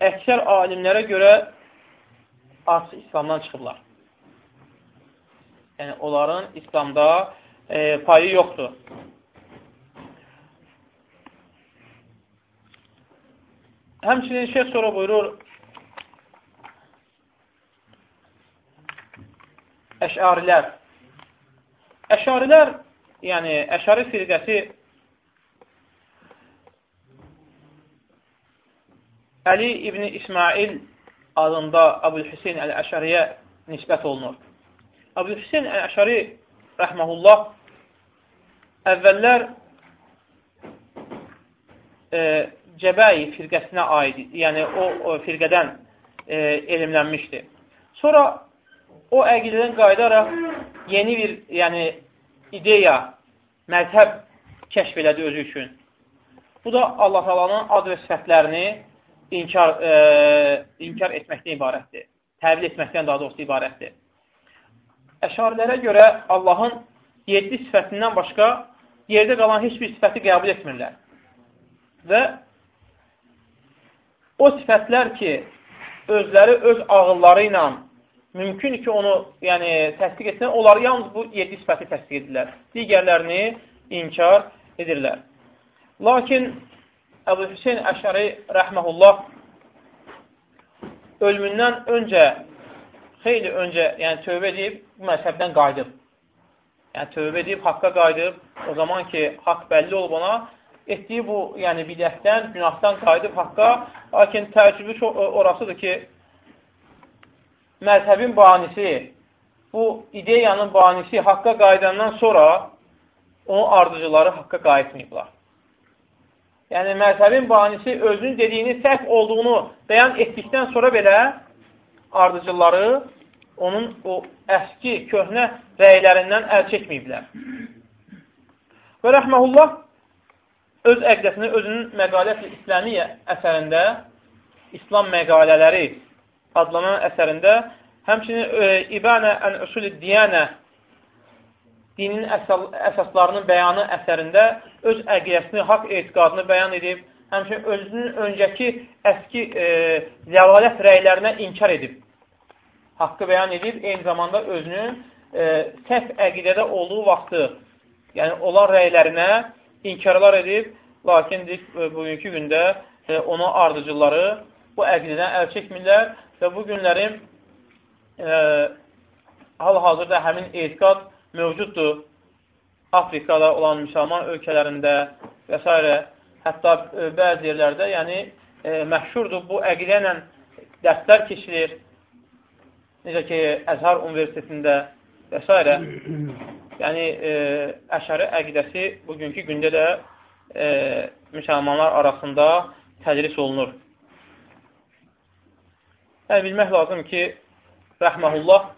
əksər alimlərə görə artıq İslamdan çıxıblar. Yəni onların İslamda e, payı yoxdur. Həmçinin şeyh sonra buyurur, Əşarilər. Əşarilər, yəni Əşari firqəsi Əli İbni İsmail adında Əbül-Hüseyin Əl-Əşariyə nisbət olunur. Əbül-Hüseyin Əl-Əşari rəhməhullah əvvəllər e, Cəbəyi firqəsinə aid, yəni o, o firqədən e, elmlənmişdi. Sonra o əqidədən qayıdaraq yeni bir yəni, ideya, məzhəb kəşf elədi özü üçün. Bu da Allah Talanın ad və sifətlərini inkar, e, inkar etməkdən ibarətdir. Təvil etməkdən daha doğrusu ibarətdir. Əşarilərə görə Allahın yedi sifətindən başqa yerdə qalan heç bir sifəti qəbul etmirlər. Və o sifətlər ki, özləri öz ağılları ilə mümkün ki, onu yəni, təsdiq etsin, onlar yalnız bu 7 sifəti təsdiq edirlər. Digərlərini inkar edirlər. Lakin Əbu Hüseyin Əşəri rəhməhullah ölümündən öncə, xeyli öncə, yəni tövbə edib, məzhəbdən qayıdıb. Yəni tövbə edib, haqqa qayıdıb, o zaman ki, haqq bəlli olub ona, etdiyi bu, yəni bidətdən, günahdan qayıdıb haqqa, lakin təəccübü orasıdır ki, məzhəbin banisi, bu ideyanın banisi haqqa qayıdandan sonra onun ardıcıları haqqa qayıtmayıblar. Yəni, məzhəbin banisi özünün dediyini səhv olduğunu bəyan etdikdən sonra belə ardıcıları onun o əski, köhnə rəylərindən əl çəkməyiblər. Və rəhməhullah öz əqdəsini özünün məqalət-i İslamiyyə əsərində, İslam məqalələri adlanan əsərində, həmçinin e, İbanə ən usul diyanə dinin əsaslarının bəyanı əsərində öz əqidəsini, haqq etiqadını bəyan edib, həmçinin özünün öncəki əski e, zəlalət rəylərinə inkar edib. Haqqı bəyan edib, eyni zamanda özünün e, səhv əqidədə olduğu vaxtı, yəni olan rəylərinə inkarlar edib, lakin e, bugünkü gündə e, ona ardıcıları bu əqidədən əl çəkmirlər və bu günlərin e, hal-hazırda həmin etiqad mövcuddur. Afrikada olan müsəlman ölkələrində və s. Hətta e, bəzi yerlərdə, yəni e, məşhurdur bu əqidə ilə dərslər keçilir. Necə ki, Əzhar Universitetində və s. yəni e, əşəri əqidəsi bugünkü gündə də e, müsəlmanlar arasında tədris olunur. Yəni, bilmək lazım ki, rəhməhullah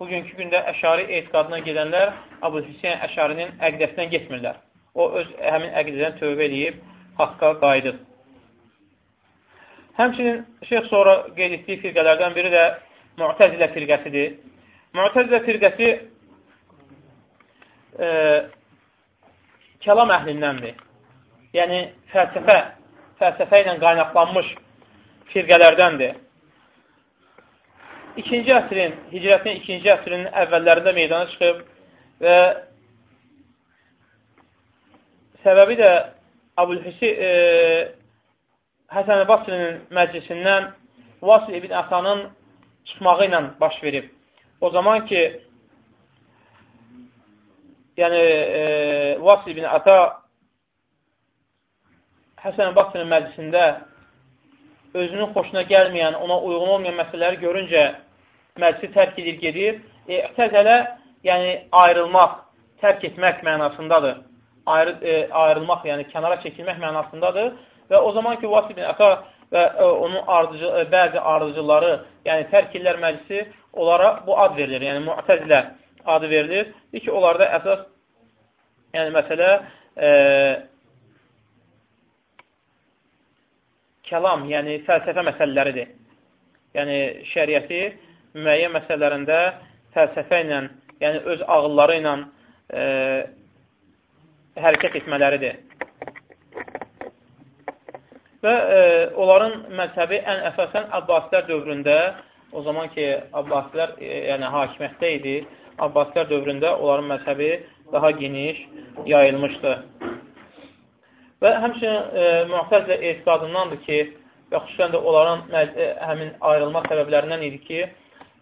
bugünkü gündə əşari etiqadına gedənlər Abu Hüseyin əşarinin əqidəsindən getmirlər. O, öz həmin əqidədən tövbə edib, haqqa qayıdır. Həmçinin şeyx sonra qeyd etdiyi firqələrdən biri də Mu'təzilə firqəsidir. Mu'təzilə firqəsi e, kəlam əhlindəndir. Yəni, fəlsəfə, fəlsəfə ilə qaynaqlanmış firqələrdəndir. İkinci əsrin, hicrətin ikinci əsrinin əvvəllərində meydana çıxıb və səbəbi də Əbülhüsi e, Həsən Basrinin məclisindən Vasil ibn Əsanın çıxmağı ilə baş verib. O zaman ki, yəni e, Vasil ibn Əta Həsən Basrinin məclisində özünün xoşuna gəlməyən, ona uyğun olmayan məsələləri görüncə məclisi tərk edir, gedir. E, təzələ, yəni ayrılmaq, tərk etmək mənasındadır ayrı, e, ayrılmaq, yəni kənara çəkilmək mənasındadır. Və o zaman ki, Vasif ibn Əqa və e, onun ardıcı, e, bəzi ardıcıları, yəni tərkillər məclisi, onlara bu ad verilir, yəni müətəzilə adı verilir. Deyir ki, onlarda əsas yəni məsələ e, kəlam, yəni fəlsəfə məsələləridir. Yəni şəriəti müəyyən məsələlərində fəlsəfə ilə, yəni öz ağılları ilə e, hərəkət etmələridir. Və e, onların məzhəbi ən əsasən Abbasilər dövründə, o zaman ki, Abbasilər e, yəni hakimiyyətdə idi, Abbasilər dövründə onların məzhəbi daha geniş yayılmışdı. Və həmçinin e, mühtəzlə etiqadındandır ki, və xüsusən də onların e, həmin ayrılma səbəblərindən idi ki,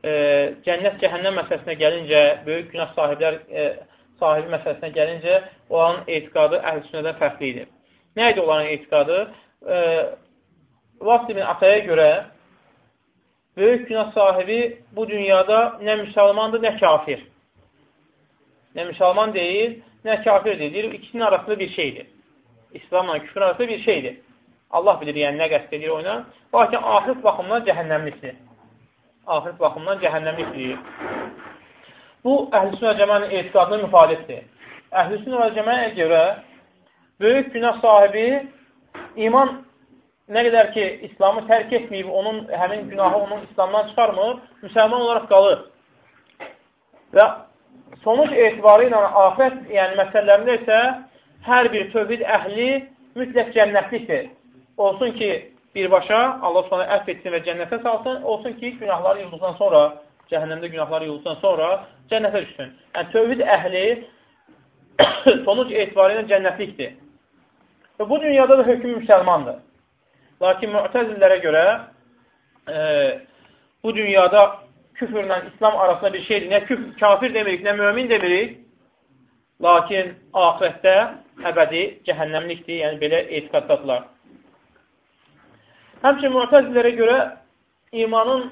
cənnət-cəhənnəm məsələsinə gəlincə, böyük günah sahiblər e, sahibi məsələsinə gəlincə, onların etiqadı əhl-sünnədən fərqli idi. Nə idi onların etiqadı? E, Vaxt ibn Ataya görə böyük günah sahibi bu dünyada nə müsəlmandır, nə kafir. Nə müsəlman deyil, nə kafir deyil. İkisinin arasında bir şeydir. İslamla küfür arasında bir şeydir. Allah bilir, yəni nə qəsd edir oyuna. Lakin ahirət baxımdan cəhənnəmlikdir. Ahirət baxımdan cəhənnəmlikdir. Bu, əhl-i cəmənin etiqadına müxalifdir. Əhl-i və cəməyə görə böyük günah sahibi iman nə qədər ki, İslamı tərk etməyib, onun həmin günahı onun İslamdan çıxarmır, müsəlman olaraq qalır. Və sonuç etibarı ilə afət, yəni məsələlərində isə hər bir tövhid əhli mütləq cənnətlikdir. Olsun ki, birbaşa Allah sonra əff etsin və cənnətə salsın, olsun ki, günahları yıldıqdan sonra cəhənnəmdə günahları yolduqdan sonra cənnətə düşsün. Yəni, tövhid əhli (coughs) sonuc etibarilə cənnətlikdir. Və bu dünyada da hökm müsəlmandır. Lakin müətəzillərə görə e, bu dünyada küfürlə İslam arasında bir şeydir. Nə küfr, kafir demirik, nə mümin demirik. Lakin ahirətdə əbədi cəhənnəmlikdir. Yəni, belə etiqaddadırlar. Həmçin müətəzillərə görə imanın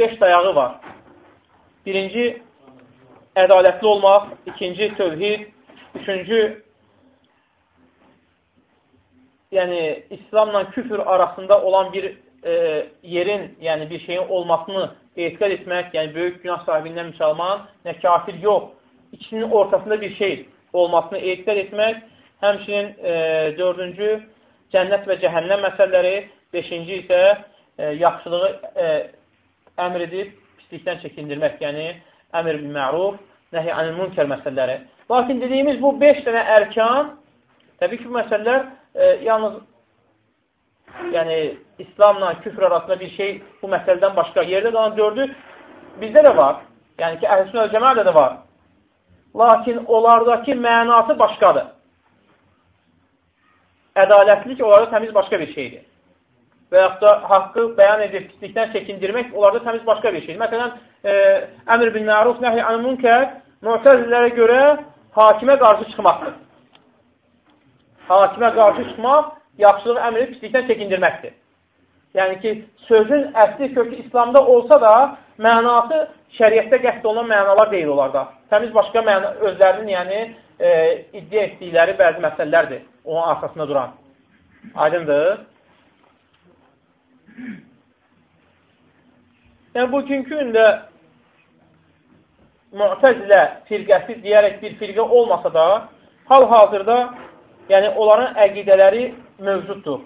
beş dayağı var. Birinci, ədalətli olmaq, ikinci, tövhid, üçüncü, yəni İslamla küfür arasında olan bir e, yerin, yəni bir şeyin olmasını etiqat etmək, yəni böyük günah sahibindən müsəlman, nə kafir yox, ikisinin ortasında bir şey, olmasını etiqat etmək, həmçinin e, dördüncü cənnət və cəhənnəm məsələləri, beşinci isə e, yaxşılığı e, əmr edib pislikdən çəkindirmək, yəni əmr bil məruf, nəhi anil münkər məsələləri. Lakin dediyimiz bu beş dənə ərkan, təbii ki, bu məsələlər e, yalnız yəni İslamla küfr arasında bir şey bu məsələdən başqa yerdə qalan dördü bizdə də var. Yəni ki, əhl-i cəmədə də var. Lakin onlardakı mənası başqadır. Ədalətlik onlarda təmiz başqa bir şeydir. Və yaxud da haqqı bəyan edib pislikdən çəkindirmək onlarda təmiz başqa bir şeydir. Məsələn, e, əmr bin məruf, nəhi anı münkər mütəzillərə görə hakimə qarşı çıxmaqdır. Hakimə qarşı çıxmaq yaxşılıq əmr edib pislikdən çəkindirməkdir. Yəni ki, sözün əsli kökü İslamda olsa da, mənası şəriətdə qəsd olunan mənalar deyil onlarda. Təmiz başqa məna, özlərinin yəni, e, iddia etdikləri bəzi məsələlərdir onun arxasında duran. Aydındır? Yəni, bugünkü gündə mütəzilə firqəsi deyərək bir firqə olmasa da, hal-hazırda yəni onların əqidələri mövcuddur.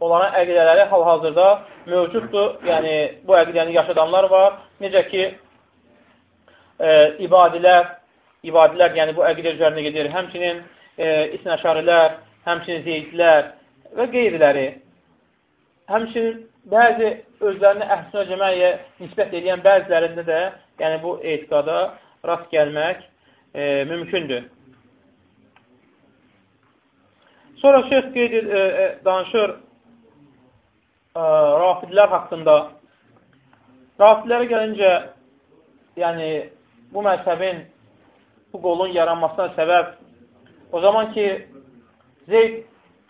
Onların əqidələri hal-hazırda mövcuddur. Yəni, bu əqidəni yaşadanlar var. Necə ki, e, ibadilər, ibadilər, yəni bu əqidə üzərində gedir. Həmçinin e, isnəşarilər, həmçinin zeydlər və qeyriləri. Həmçinin bəzi özlərini əhsünə cəməyə nisbət edən bəzilərində də yəni bu etiqada rast gəlmək e, mümkündür. Sonra şeyh qeyd e, e, danışır e, rafidlər haqqında. Rafidlərə gəlincə, yəni bu məzhəbin bu qolun yaranmasına səbəb o zaman ki Zeyd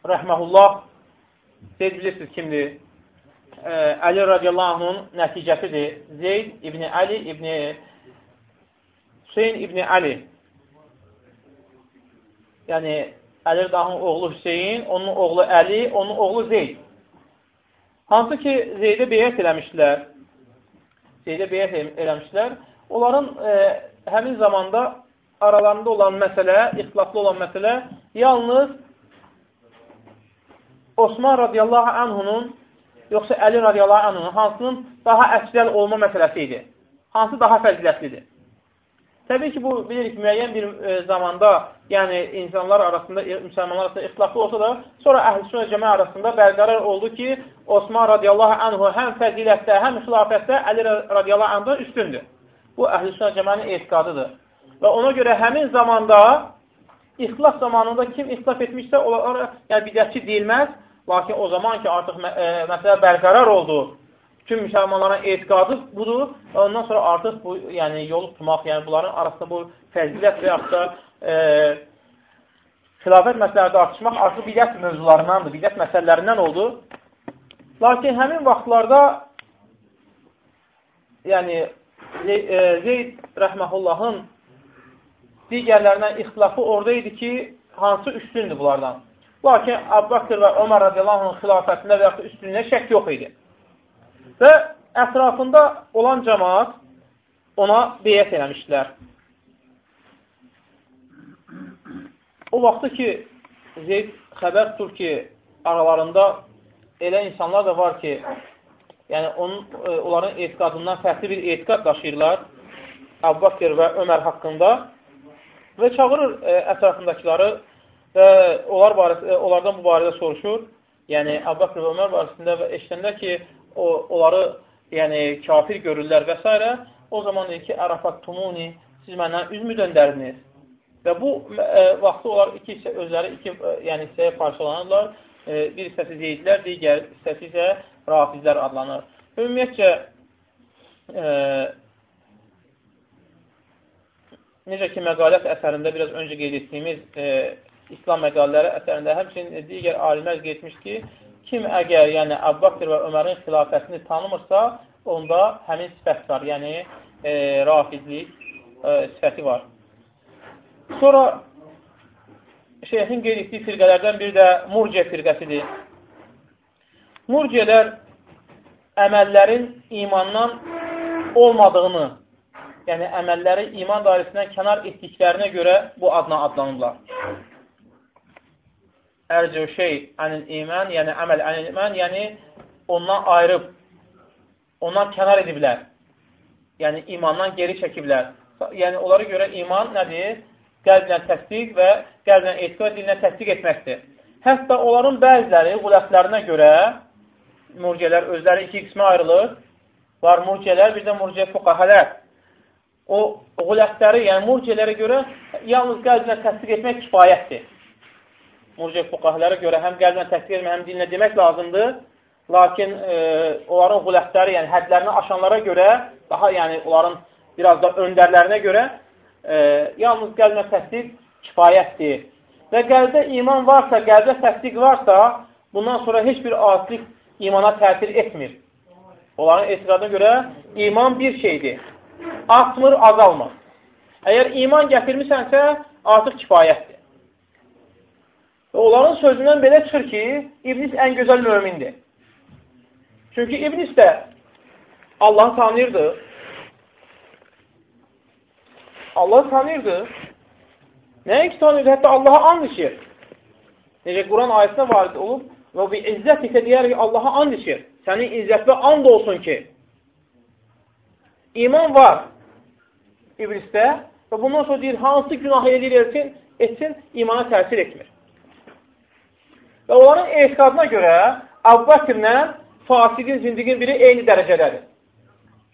rəhməhullah Zeyd bilirsiniz kimdir? Əli radiyallahu anh'ın nəticəsidir. Zeyd İbni Əli İbni Hüseyin İbni Əli yəni Əli radiyallahu oğlu Hüseyin, onun oğlu Əli, onun oğlu Zeyd. Hansı ki, Zeydə beyət eləmişdilər. Zeydə beyət eləmişdilər. Onların e, həmin zamanda aralarında olan məsələ, ixtilaflı olan məsələ yalnız Osman radiyallahu anhunun yoxsa Əli radiyallahu anhunun hansının daha əfsəl olma məsələsi idi. Hansı daha fəzilətlidir? Təbii ki, bu bilirik müəyyən bir e, zamanda, yəni insanlar arasında, e, müsəlmanlar arasında ixtilaflı olsa da, sonra əhl-i cəmə arasında bərqərar oldu ki, Osman radiyallahu anhu həm fəzilətdə, həm xilafətdə Əli radiyallahu anhudan üstündür. Bu əhl-i cəmənin etiqadıdır. Və ona görə həmin zamanda, ixtilaf zamanında kim ixtilaf etmişsə, onlara yəni, bidətçi deyilməz, lakin o zaman ki, artıq e, məsələ bərqərar oldu, bütün müsəlmanların etiqadı budur. Ondan sonra artıq bu, yəni yolu tutmaq, yəni bunların arasında bu fəzilət və yaxud da e, xilafət məsələləri tartışmaq artıq bidət mövzularındandır, bidət məsələlərindən oldu. Lakin həmin vaxtlarda yəni e, Zeyd rəhməhullahın digərlərindən ixtilafı orada idi ki, hansı üstündür bunlardan. Lakin Abbaqir və Ömər radiyallahu anh xilafətində və yaxud üstünlüyə şək yox idi. Və ətrafında olan cəmaat ona beyət eləmişdilər. O vaxtı ki, Zeyd xəbər tutur ki, aralarında elə insanlar da var ki, yəni onun, e, onların etiqadından fərqli bir etiqad daşıyırlar Əbbaqir və Ömər haqqında və çağırır e, ətrafındakiları və onlar barəsi, onlardan bu barədə soruşur. Yəni, Əbbaqir və Ömər barəsində və eşitəndə ki, o, onları yəni kafir görürlər və s. O zaman deyir ki, Ərafat Tumuni, siz məndən üzmü döndərdiniz? Və bu e, vaxtı onlar iki hissə, özləri iki e, yəni hissəyə parçalanırlar. E, bir hissəsi zeyidlər, digər hissəsi isə rafizlər adlanır. Ümumiyyətcə, e, necə ki, məqalət əsərində biraz öncə qeyd etdiyimiz e, İslam məqalələri əsərində həmçinin digər alimlər qeyd etmiş ki, kim əgər yəni Əbbaqir və Ömərin xilafətini tanımırsa, onda həmin sifət var, yəni e, rafizlik e, sifəti var. Sonra şeyhin qeyd etdiyi firqələrdən biri də Murciə firqəsidir. Murciyələr əməllərin imandan olmadığını yəni əməlləri iman dairəsindən kənar etdiklərinə görə bu adla adlanırlar. Ərcü şey anil iman, yəni əməl anil iman, yəni ondan ayırıb, ondan kənar ediblər. Yəni imandan geri çəkiblər. Yəni onlara görə iman nədir? Qəlblə təsdiq və qəlblə etiqad dilinə təsdiq etməkdir. Hətta onların bəziləri qulətlərinə görə murciyələr özləri iki qismə ayrılır. Var murciyələr, bir də murciyə fuqahələr. O qulətləri, yəni murciyələrə görə yalnız qəlblə təsdiq etmək kifayətdir. Murciyə fuqahələrə görə həm qəlblə təsdiq etmək, həm dilinə demək lazımdır. Lakin e, onların qulətləri, yəni hədlərini aşanlara görə, daha yəni onların biraz da öndərlərinə görə e, yalnız qəlblə təsdiq kifayətdir. Və qəlbdə iman varsa, qəlbdə təsdiq varsa, bundan sonra heç bir asilik imana təsir etmir. Onların etiqadına görə iman bir şeydir. Artmır, azalmır. Əgər iman gətirmisənsə, artıq kifayətdir. Və onların sözündən belə çıxır ki, İblis ən gözəl mömindir. Çünki İblis də Allahı tanıyırdı. Allahı tanıyırdı. Nəyə ki tanıyırdı? Hətta Allaha and içir. Necə Quran ayəsində var olub, və bir izzət isə deyər ki, Allaha and içir. Sənin izzətlə and olsun ki, iman var iblisdə və bundan sonra deyir, hansı günah edir etsin, etsin, imana təsir etmir. Və onların etiqadına görə Əbbəkirlə fasiqin, zindiqin biri eyni dərəcədədir.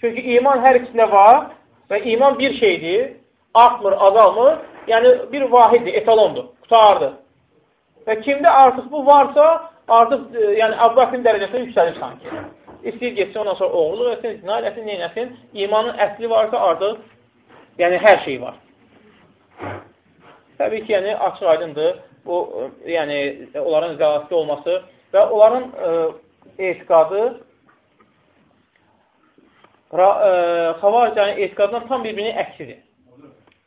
Çünki iman hər ikisində var və iman bir şeydir, artmır, azalmır, yəni bir vahiddir, etalondur, qutardır. Və kimdə artıq bu varsa, artıq e, yəni Əbbaqin dərəcəsində yüksəlir sanki. İstəyir getsin, ondan sonra oğlu etsin, zina eləsin, neynəsin. İmanın əsli varsa artıq, yəni hər şey var. Təbii ki, yəni açıq aydındır. Bu, e, yəni onların zəlaslı olması və onların e, etiqadı e, xavaricənin etiqadından tam bir-birinin əksidir.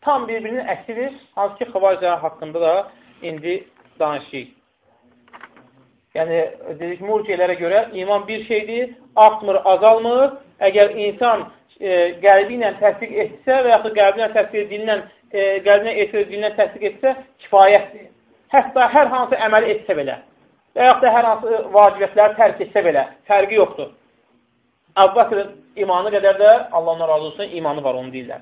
Tam bir-birinin əksidir. Hansı ki, xavaricənin haqqında da indi danışıyıq. Yəni, dedik, murciələrə görə iman bir şeydir, artmır, azalmır. Əgər insan e, qəlbi ilə təsdiq etsə və yaxud qəlbi ilə təsdiq edillə, e, qəlbinə etiraz edillə təsdiq etsə, kifayətdir. Hətta hər hansı əməl etsə belə və yaxud da hər hansı vacibiyyətləri tərk etsə belə, fərqi yoxdur. Əbbasirin imanı qədər də Allah ona razı olsun, imanı var, onu deyirlər.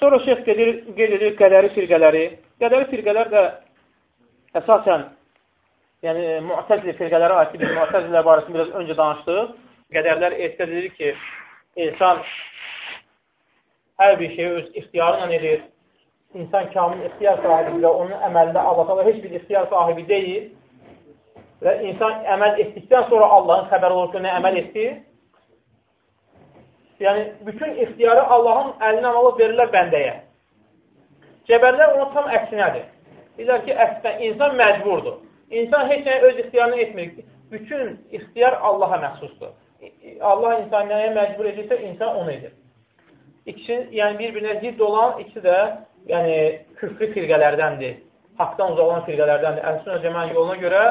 Sonra şeyh gedir, gedir qədəri firqələri. Qədəri firqələr də əsasən yəni müətəzili firqələrə aid biz müətəzilər barəsində biraz öncə danışdıq. Qədərlər etiqad edir ki, insan hər bir şeyi öz ixtiyarı ilə edir. İnsan kamil ixtiyar sahibidir və onun əməlində Allah heç bir ixtiyar sahibi deyil. Və insan əməl etdikdən sonra Allahın xəbəri olur ki, nə əməl etdi. Yəni, bütün ixtiyarı Allahın əlindən alıb verirlər bəndəyə. Cəbərlər ona tam əksinədir. Deyirlər ki, əslində insan məcburdur. İnsan heç nəyə öz ixtiyarını etmir. Bütün ixtiyar Allaha məxsusdur. Allah insan nəyə məcbur edirsə, insan onu edir. İkisi, yəni bir-birinə zidd olan ikisi də yəni, küfrü firqələrdəndir. Haqdan uzaq olan firqələrdəndir. Əhl-Sünnə cəmənin yoluna görə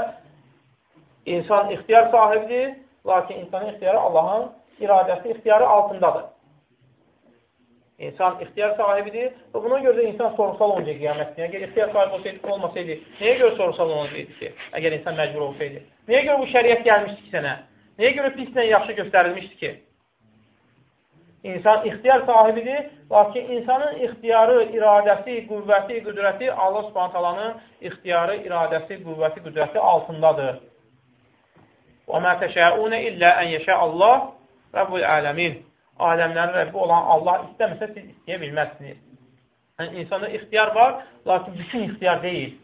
insan ixtiyar sahibidir, lakin insanın ixtiyarı Allahın iradəsi ixtiyarı altındadır. İnsan ixtiyar sahibidir və buna görə də insan sorusal olacaq qiyamətdə. Əgər ixtiyar sahibi olsaydı, olmasaydı, nəyə görə sorusal olacaqdı ki? Əgər insan məcbur olsaydı. Nəyə görə bu şəriət gəlmişdi ki sənə? Nəyə görə pislə yaxşı göstərilmişdi ki? İnsan ixtiyar sahibidir, lakin insanın ixtiyarı, iradəsi, qüvvəti, qüdrəti Allah subhantalanın ixtiyarı, iradəsi, qüvvəti, qüdrəti altındadır. وَمَا تَشَاءُونَ إِلَّا أَنْ يَشَاءَ اللّٰهِ رَبُّ الْعَالَمِينَ aləmlərin Rəbbi olan Allah istəməsə siz istəyə bilməzsiniz. Yəni, insanda ixtiyar var, lakin bütün ixtiyar deyil.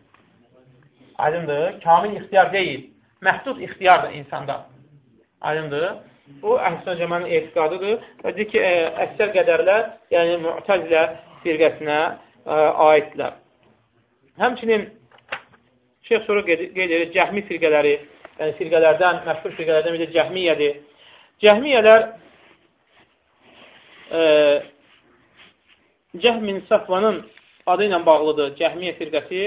Aydındır, kamil ixtiyar deyil. Məhdud ixtiyardır insanda. Aydındır. Bu, əhl-i cəmənin etiqadıdır. Və deyir ki, ə, e, əksər qədərlər, yəni müətəzilə firqəsinə ə, e, aiddirlər. Həmçinin Şeyh sonra qeyd edir, cəhmi firqələri, yəni firqələrdən, məşhur firqələrdən bir də cəhmiyyədir. Cəhmiyyələr e, Cəhmin Səfvanın adı ilə bağlıdır. Cəhmiyyə firqəsi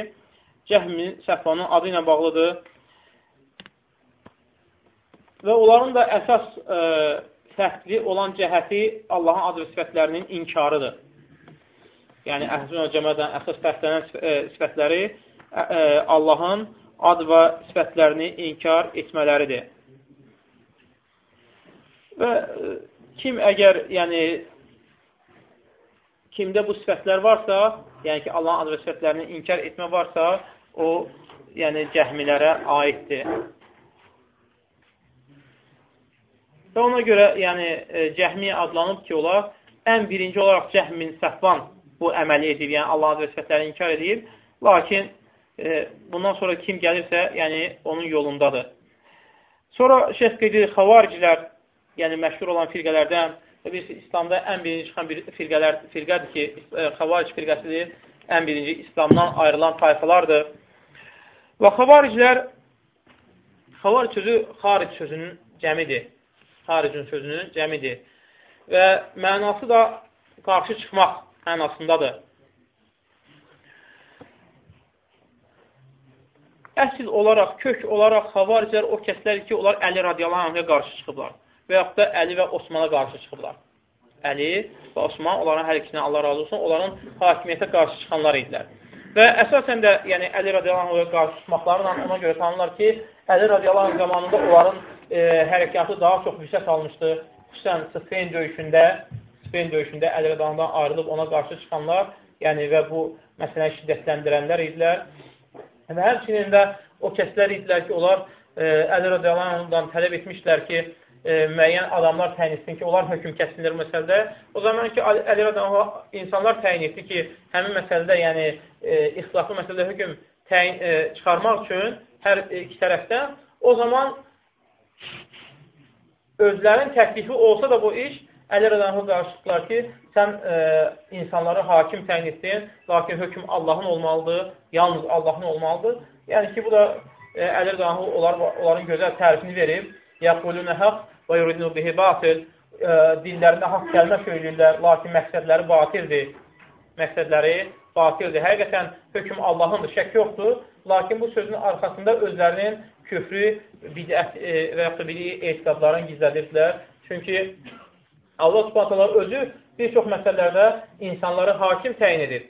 Cəhmin Səfvanın adı ilə bağlıdır. Və onların da əsas e, fərqli olan cəhəti Allahın ad və sifətlərinin inkarıdır. Yəni, əhlüsünə cəmədən əsas fərqlənən e, sifətləri ə, ə, Allahın ad və sifətlərini inkar etmələridir. Və ə, kim əgər, yəni, kimdə bu sifətlər varsa, yəni ki, Allahın ad və sifətlərini inkar etmə varsa, o, yəni, cəhmilərə aiddir. Və ona görə yəni, e, cəhmiyə adlanıb ki, olar, ən birinci olaraq cəhmin səhvan bu əməli edir, yəni Allahın vəsifətlərini inkar edir. Lakin e, bundan sonra kim gəlirsə, yəni onun yolundadır. Sonra şeyh qedir, xavaricilər, yəni məşhur olan firqələrdən, biz İslamda ən birinci çıxan bir firqələr, firqədir ki, e, xavaric firqəsidir, ən birinci İslamdan ayrılan tayfalardır. Və xavariclər, xavaric sözü xaric sözünün cəmidir xaricin sözünün cəmidir. Və mənası da qarşı çıxmaq mənasındadır. Əsl olaraq, kök olaraq xavariclər o kəslər ki, onlar Əli radiyallahu anhə qarşı çıxıblar və yaxud da Əli və Osmana qarşı çıxıblar. Əli və Osman, onların hər ikisinə Allah razı olsun, onların hakimiyyətə qarşı çıxanlar idilər. Və əsasən də yəni, Əli radiyallahu anhə qarşı çıxmaqlarla ona görə tanınlar ki, Əli radiyallahu anh zamanında onların e, hərəkatı daha çox vüsət almışdı. Xüsusən Spain döyüşündə, Spain döyüşündə Əli Rədandan ayrılıb ona qarşı çıxanlar, yəni və bu məsələni şiddətləndirənlər idilər. Və həmçinin də o kəslər idilər ki, onlar e, Əli Rədandan tələb etmişlər ki, e, müəyyən adamlar təyin etsin ki, onlar hökm kəsinlər məsələdə. O zaman ki, Əli Rədandan insanlar təyin etdi ki, həmin məsələdə, yəni e, ixtilaflı məsələdə hökm təyin, e, çıxarmaq üçün hər iki tərəfdən, o zaman özlərin təklifi olsa da bu iş, Əli rədanı qarşılıqlar ki, sən e, insanları hakim təyin etdin, lakin hökm Allahın olmalıdır, yalnız Allahın olmalıdır. Yəni ki, bu da e, Əli rədanı onlar, onların gözəl tərifini verib, yəqulunə haqq və yuridinu bihi batil, e, dillərində haqq kəlmə söyləyirlər, lakin məqsədləri batildir. Məqsədləri batildir. Həqiqətən hökm Allahındır, şək yoxdur. Lakin bu sözün arxasında özlərinin küfrü, bidət e, və yaxud da biri etiqadların gizlədirdilər. Çünki Allah subhanətələ özü bir çox məsələlərdə insanları hakim təyin edir.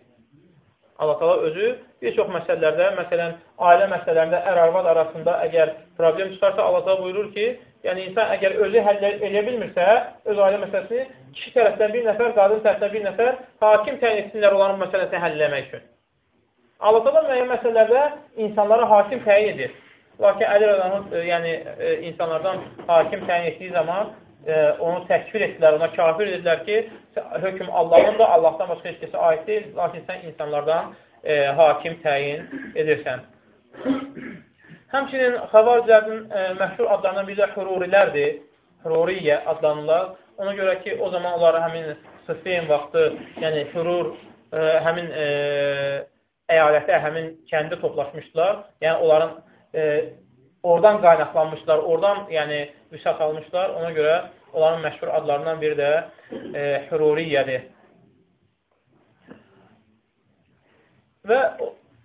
Allah təala özü bir çox məsələlərdə, məsələn, ailə məsələlərində ər-arvad arasında əgər problem çıxarsa, Allah təala buyurur ki, yəni insan əgər özü həll edə bilmirsə, öz ailə məsələsini kişi tərəfdən bir nəfər, qadın tərəfdən bir nəfər hakim təyin etsinlər onların məsələsini həll eləmək üçün. Allah təala müəyyən məsələlərdə insanlara hakim təyin edir. Lakin Əli rədanın e, yəni, e, insanlardan hakim təyin etdiyi zaman e, onu təkfir etdilər, ona kafir edildilər ki, hökm Allahın da Allahdan başqa heç kəsə aid deyil, lakin sən insanlardan e, hakim təyin edirsən. Həmçinin xavariclərin e, məşhur adlarından biri də hururilərdir. Hururiyyə adlanırlar. Ona görə ki, o zaman onları həmin Sıfin vaxtı, yəni hurur, e, həmin e, əyalətə, həmin kəndə toplaşmışdılar. Yəni onların e, oradan qaynaqlanmışlar, oradan yəni vüsat almışlar. Ona görə onların məşhur adlarından biri də e, Hüruriyyədir. Və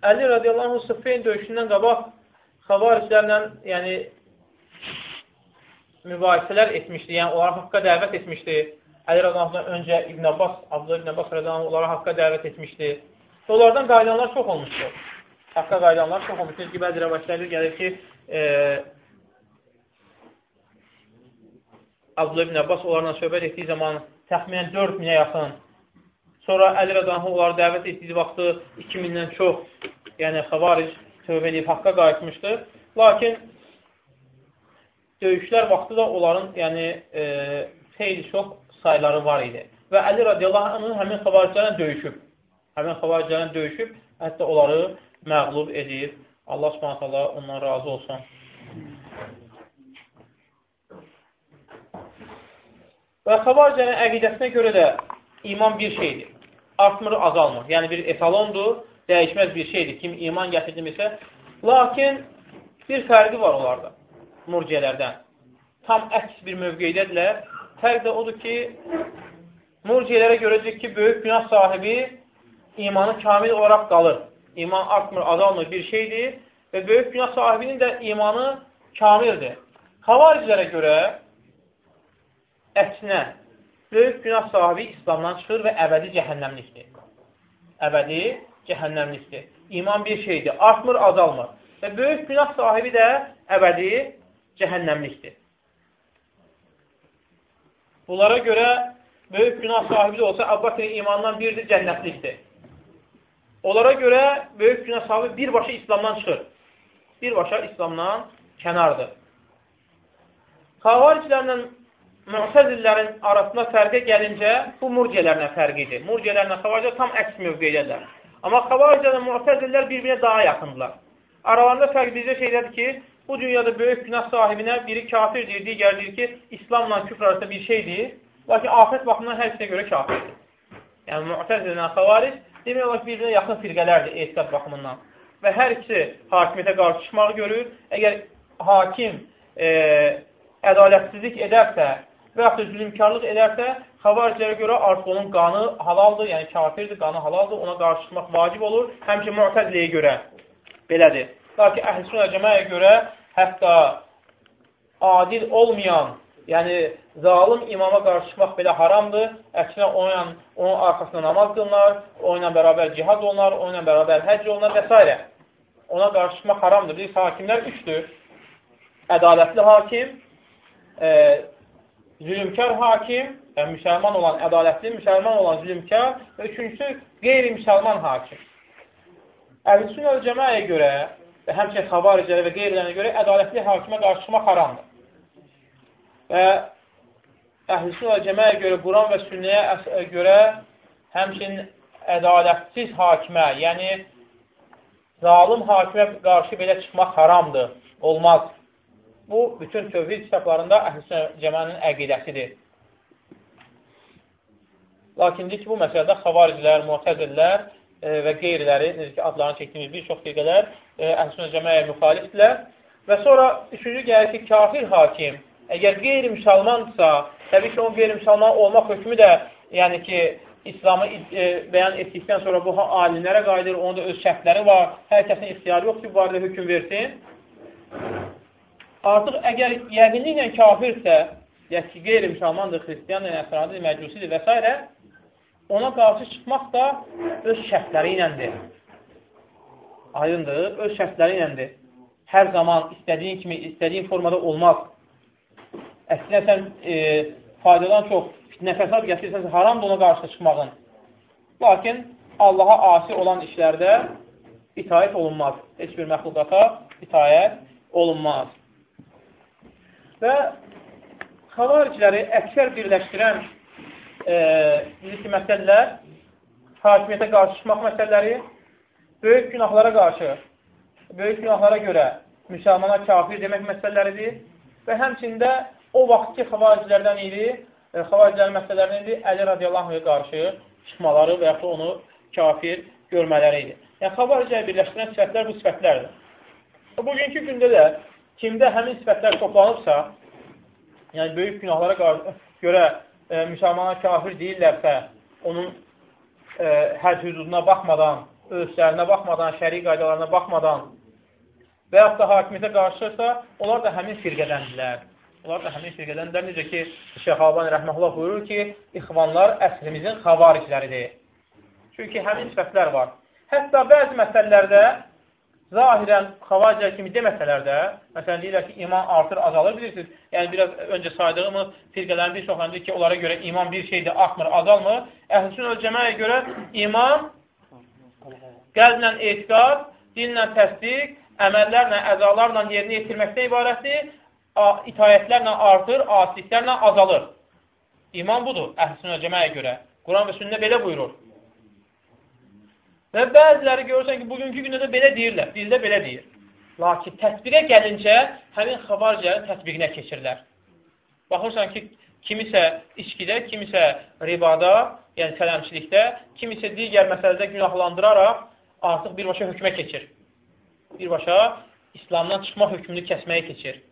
Əli radiyallahu anh Sıffeyn döyüşündən qabaq xavariclərlə yəni mübahisələr etmişdi, yəni onlara haqqa dəvət etmişdi. Əli radiyallahu öncə İbn Abbas, Abdullah İbn Abbas radiyallahu onlara haqqa dəvət etmişdi. Onlardan qayıdanlar çox olmuşdu haqqa qaydanlar çox olmuşdur ki, bəzi rəvayətlərdə gəlir ki, e, Abdullah ibn Abbas onlarla söhbət etdiyi zaman təxminən 4 minə yaxın. Sonra Əli Rədanı onları dəvət etdiyi vaxtı 2000-dən çox, yəni xavaric tövbə edib haqqa qayıtmışdı. Lakin döyüşlər vaxtı da onların yəni, e, xeyli çox sayları var idi. Və Əli radiyallahu anh həmin xavariclərlə döyüşüb. Həmin xavariclərlə döyüşüb, hətta onları məğlub edib. Allah subhanət Allah ondan razı olsun. Və xavaricənin əqidəsinə görə də iman bir şeydir. Artmır, azalmır. Yəni bir etalondur, dəyişməz bir şeydir. Kim iman gətirdimirsə, lakin bir fərqi var onlarda, murciələrdən. Tam əks bir mövqeydədirlər. Fərq də odur ki, murciələrə görəcək ki, böyük günah sahibi imanı kamil olaraq qalır iman artmır, azalmır bir şeydir və böyük günah sahibinin də imanı kamildir. Xavariclərə görə əksinə, böyük günah sahibi İslamdan çıxır və əbədi cəhənnəmlikdir. Əbədi cəhənnəmlikdir. İman bir şeydir, artmır, azalmır. Və böyük günah sahibi də əbədi cəhənnəmlikdir. Bunlara görə böyük günah sahibi də olsa, Əbbaqin imandan biridir, cənnətlikdir. Onlara görə böyük günah sahibi birbaşa İslamdan çıxır. Birbaşa İslamdan kənardır. Xavaricilərlə mühtəzillərin arasında fərqə gəlincə, bu murciələrlə fərqidir. Murciələrlə xavaricilər tam əks mövqeydədirlər. Amma xavariclərlə mühtəzillər bir-birinə daha yaxındırlar. Aralarında fərq bizə şeylədir ki, bu dünyada böyük günah sahibinə biri kafirdir, digər deyir ki, İslamla küfr arasında bir şeydir. Lakin ahirət baxımından hər ikinə görə kafirdir. Yəni, mühtəzillə xavaric demək olar ki, bir-birinə yaxın firqələrdir etiqad baxımından. Və hər ikisi hakimiyyətə qarşı çıxmağı görür. Əgər hakim e, ədalətsizlik edərsə və yaxud da zülümkarlıq edərsə, xavaricilərə görə artıq onun qanı halaldır, yəni kafirdir, qanı halaldır, ona qarşı çıxmaq vacib olur. Həmçə müətəzliyə görə belədir. Lakin əhl-i cəməyə görə hətta adil olmayan yəni zalim imama qarşı çıxmaq belə haramdır. Əksinə onunla, onun arxasında namaz qılınlar, onunla bərabər cihad olunar, onunla bərabər həcc olunar və s. Ona qarşı çıxmaq haramdır. Biz hakimlər üçdür. Ədalətli hakim, e, zülümkar hakim, yəni müsəlman olan ədalətli, müsəlman olan zülümkar və üçüncüsü qeyri-müsəlman hakim. Əhl-i cəməyə görə və həmçə xavaricələ və qeyrilərinə görə ədalətli hakimə qarşı çıxmaq haramdır. Və əhl-i və cəməyə görə, Quran və sünnəyə görə həmçinin ədalətsiz hakimə, yəni zalim hakimə qarşı belə çıxmaq haramdır, olmaz. Bu, bütün tövhid kitablarında əhl-i cəmənin əqidəsidir. Lakin ki, bu məsələdə xavaricilər, muhtəzillər e, və qeyriləri, necə ki, adlarını çəkdiyimiz bir çox dəqiqələr e, əhl-i cəməyə müxalifdirlər. Və sonra üçüncü gəlir ki, kafir hakim, Əgər qeyri-müsəlmandırsa, təbii ki, onun qeyri-müsəlman olmaq hökmü də, yəni ki, İslamı e, bəyan etdikdən sonra bu alimlərə qayıdır, onun da öz şərtləri var, hər kəsin ixtiyarı yoxdur, bu barədə hökm versin. Artıq əgər yəqinliklə kafirsə, yəni ki, qeyri-müsəlmandır, xristiyandır, əsradır, məcusidir və s. ona qarşı çıxmaq da öz şərtləri iləndir. Aydındır, öz şərtləri iləndir. Hər zaman istədiyin kimi, istədiyin formada olmaz. Əksinə sən e, faydadan çox fitnə fəsad gətirsənsə, haramdır ona qarşı çıxmağın. Lakin Allaha asi olan işlərdə itaət olunmaz. Heç bir məxluqata itaət olunmaz. Və xavariciləri əksər birləşdirən e, ki, məsələlər hakimiyyətə qarşı çıxmaq məsələləri, böyük günahlara qarşı, böyük günahlara görə müsəlmana kafir demək məsələləridir və həmçində o vaxtki xavaricilərdən idi, e, xavaricilərin məsələlərindən idi, Əli radiyallahu qarşı çıxmaları və yaxud onu kafir görmələri idi. Yəni, xavariciləri birləşdirən sifətlər bu sifətlərdir. Bugünkü gündə də kimdə həmin sifətlər toplanıbsa, yəni böyük günahlara görə e, müsəlmana kafir deyirlərsə, onun e, həd hüduduna baxmadan, ölçülərinə baxmadan, şəri qaydalarına baxmadan və yaxud da hakimiyyətə qarşısa, onlar da həmin firqədəndirlər. Onlar da həmin firqədəndir. Necə ki, Şeyx Albani rəhməhullah buyurur ki, ixvanlar əsrimizin xavaricləridir. Çünki həmin sifətlər var. Hətta bəzi məsələlərdə zahirən xavariclər kimi deməsələr də, məsələn, deyirlər ki, iman artır, azalır, bilirsiniz. Yəni, biraz öncə saydığımız firqələrin bir çoxlarında ki, onlara görə iman bir şeydir, artmır, azalmır. Əhlüsün ölcəməyə görə iman qəlblə etiqad, dinlə təsdiq, əməllərlə, əzalarla yerinə yetirməkdə ibarətdir itayətlərlə artır, asiliklərlə azalır. İman budur, əhl-i cəməyə görə. Quran və sünnə belə buyurur. Və bəziləri görürsən ki, bugünkü gündə də belə deyirlər, dildə belə deyir. Lakin tətbiqə gəlincə, həmin xabarcərin tətbiqinə keçirlər. Baxırsan ki, kimisə içkidə, kimisə ribada, yəni sələmçilikdə, kimisə digər məsələdə günahlandıraraq artıq birbaşa hökmə keçir. Birbaşa İslamdan çıxma hökmünü kəsməyə keçir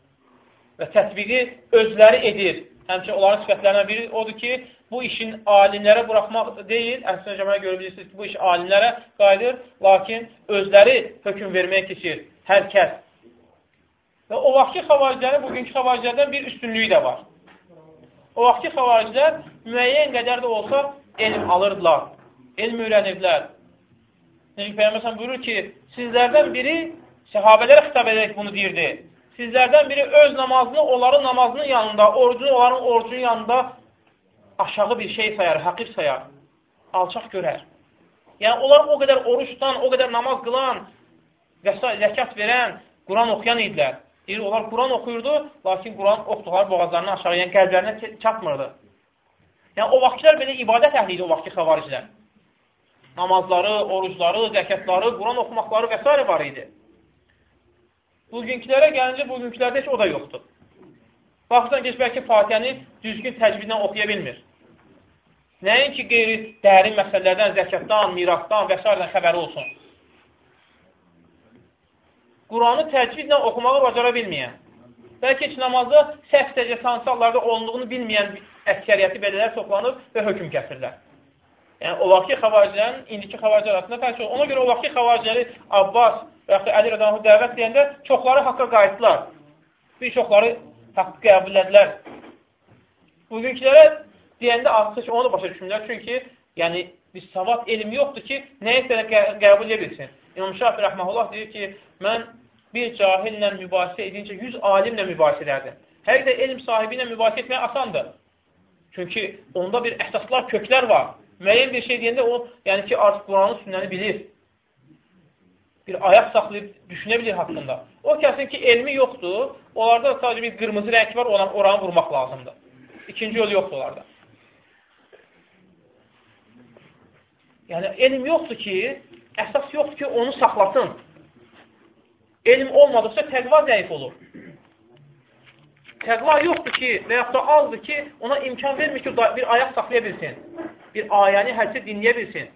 və tətbiqi özləri edir. Həmçin onların sifətlərindən biri odur ki, bu işin alimlərə buraxmaq deyil, əslində cəməyə görə bilirsiniz ki, bu iş alimlərə qayıdır, lakin özləri hökum verməyə keçir, hər kəs. Və o vaxtki xavaricənin bugünkü xavaricədən bir üstünlüyü də var. O vaxtki xavaricilər müəyyən qədər də olsa elm alırdılar, elm öyrənirlər. Necə Peyyəməsən buyurur ki, sizlərdən biri səhabələrə xitab edərək bunu deyirdi. Sizlərdən biri öz namazını onların namazının yanında, orucunu onların orucunun yanında aşağı bir şey sayar, həqir sayar, alçaq görər. Yəni, onlar o qədər oruç tutan, o qədər namaz qılan və zəkat verən, Quran oxuyan idilər. Deyir, onlar Quran oxuyurdu, lakin Quran oxuduqları boğazlarına aşağı, yəni qəlblərinə çatmırdı. Yəni, o vaxtlar belə ibadət əhli idi o vaxtki xavariclər namazları, orucları, zəkətları, Quran oxumaqları və s. var idi. Bugünkülərə gəlincə, bugünkülərdə heç o da yoxdur. Baxırsan ki, bəlkə Fatihəni düzgün təcvidlə oxuya bilmir. Nəinki qeyri dərin məsələlərdən, zəkətdən, mirasdan və s. xəbəri olsun. Quranı təcvidlə oxumağı bacara bilməyən, bəlkə heç namazı səhv səcə sansallarda olunduğunu bilməyən əksəriyyəti belələr toplanıb və hökum kəsirlər. Yəni, o vaxtki xavaricilərin indiki xavaricilər arasında fərq olur. Ona görə o vaxtki xavariciləri Abbas və yaxud da Əli Rədanı dəvət deyəndə çoxları haqqa qayıtdılar. Bir çoxları haqqı qəbulədilər. Bugünkülərə deyəndə artıq onu başa düşmürlər. Çünki yəni, biz savad elmi yoxdur ki, nəyə görə qəbul edə bilsin. İmam Şafi Rəhməhullah deyir ki, mən bir cahillə mübahisə edincə 100 alimlə mübahisə edərdim. Həqiqdə elm sahibi ilə mübahisə etmək asandır. Çünki onda bir əsaslar, köklər var. Müəyyən bir şey deyəndə o, yəni ki, artıq Quranı, sünnəni bilir. Bir ayaq saxlayıb düşünə bilir haqqında. O kəsin ki, elmi yoxdur, onlarda sadəcə bir qırmızı rəng var, olan oranı vurmaq lazımdır. İkinci yol yoxdur onlarda. Yəni, elm yoxdur ki, əsas yoxdur ki, onu saxlasın. Elm olmadıqsa təqva zəif olur. Təqva yoxdur ki, və yaxud da azdır ki, ona imkan vermir ki, bir ayaq saxlaya bilsin bir ayəni hədisi dinləyə bilsin.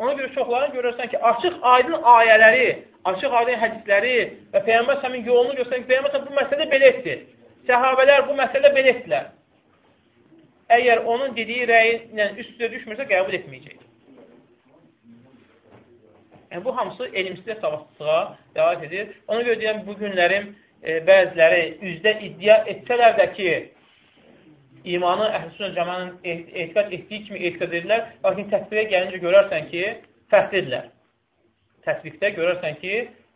Ona görə çoxlarını görürsən ki, açıq aydın ayələri, açıq aydın hədisləri və Peyyambər səmin yolunu göstərək, Peyyambər bu məsələ belə etdir. Səhabələr bu məsələ belə etdilər. Əgər onun dediyi rəyi ilə üst-üstə düşmürsə, qəbul etməyəcək. Yəni, bu hamısı elmsizə savadsızlığa dəvat edir. Ona görə deyəm, bu günlərin e, bəziləri üzdə iddia etsələr də ki, imanı əhl-i cəmanın etiqat etdiyi kimi etiqat edirlər, lakin tətbiqə gəlincə görərsən ki, fərqlidirlər. Tətbiqdə görərsən ki,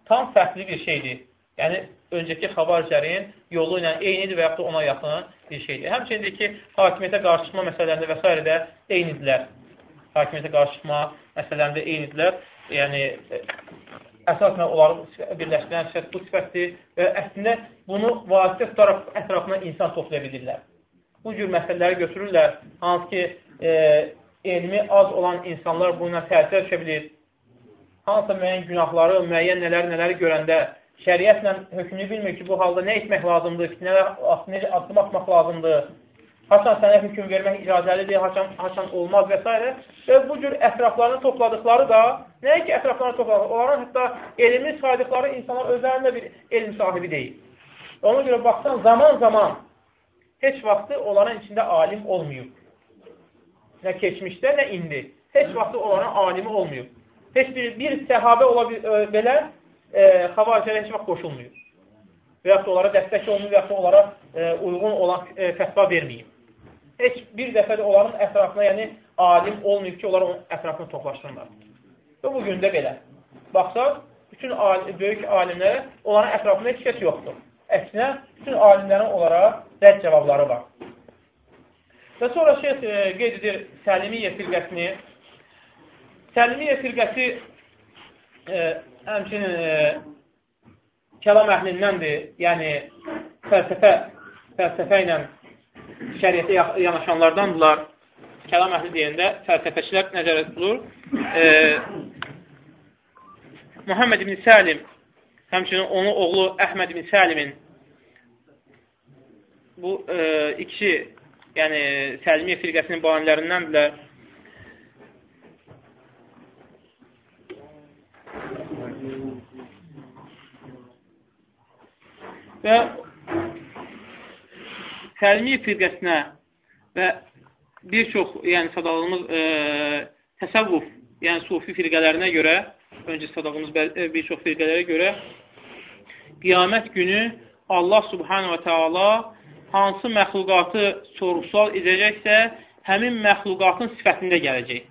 tam fərqli bir şeydir. Yəni, öncəki xabarcərin yolu ilə eynidir və yaxud da ona yaxın bir şeydir. Həmçinin ki, hakimiyyətə qarşıma məsələlərində və s. də eynidirlər. Hakimiyyətə qarşıma məsələlərində eynidirlər. Yəni, əsasən onları birləşdirən sifət bu sifətdir və əslində bunu vasitə tutaraq ətrafına insan toplaya bilirlər bu cür məsələləri götürürlər, hansı ki, e, elmi az olan insanlar bununla təsir düşə bilir. Hansısa müəyyən günahları, müəyyən nələri, nələri görəndə şəriətlə hökmünü bilmir ki, bu halda nə etmək lazımdır, necə addım atmaq lazımdır, haçan sənə hökm vermək icazəlidir, haçan, haçan olmaz və s. Və bu cür ətraflarını topladıqları da, nəyə ki, ətraflarını topladıqları, onların hətta elmi saydıqları insanlar özlərində bir elm sahibi deyil. Ona görə baxsan, zaman-zaman heç vaxtı onların içində alim olmayıb. Nə keçmişdə, nə indi. Heç vaxtı onların alimi olmayıb. Heç bir, bir səhabə ola belə e, xavaricələ heç vaxt qoşulmayıb. Və yaxud onlara dəstək olmayıb, və yaxud onlara e, uyğun olan e, fətva verməyib. Heç bir dəfə də onların ətrafına, yəni alim olmayıb ki, onlar onun ətrafını toplaşdırırlar. Və bu gündə belə. Baxsaq, bütün alim, böyük alimlərə onların ətrafında heç kəs yoxdur. Əksinə, bütün alimlərin onlara rədd cavabları var. Və sonra şeyh e, qeyd edir Səlimiyyə firqəsini. Səlimiyyə firqəsi e, həmçinin e, kəlam əhlindəndir. Yəni, fəlsəfə, fəlsəfə ilə şəriyyətə yanaşanlardandırlar. Kəlam əhli deyəndə fəlsəfəçilər nəzərə tutulur. E, Muhammed ibn Səlim, həmçinin onun oğlu Əhməd ibn Səlimin bu e, ikisi, yəni Səlmiyə firqəsinin banilərindəndirlər. Və Səlmiyə firqəsinə və bir çox, yəni sadalığımız e, təsəvvuf, yəni sufi firqələrinə görə, öncə sadalığımız bir çox firqələrə görə qiyamət günü Allah subhanə və teala hansı məxluqatı sorğu-sual edəcəksə, həmin məxluqatın sifətində gələcək.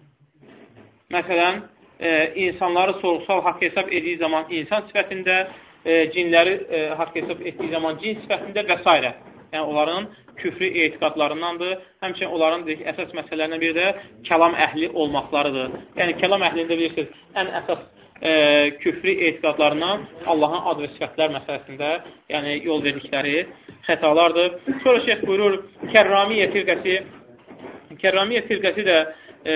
Məsələn, e, insanları sorğu-sual haqq hesab etdiyi zaman insan sifətində, e, cinləri e, haqq hesab etdiyi zaman cin sifətində və s. Yəni, onların küfrü etiqadlarındandır. Həmçinin onların deyək, əsas məsələlərindən biri də kəlam əhli olmaqlarıdır. Yəni, kəlam əhlində bilirsiniz, ən əsas e, küfrü etiqadlarından Allahın ad və sifətlər məsələsində yəni, yol verdikləri xətalardır. Sonra şeyh buyurur, Kərramiyyə firqəsi Kərramiyyə firqəsi də e,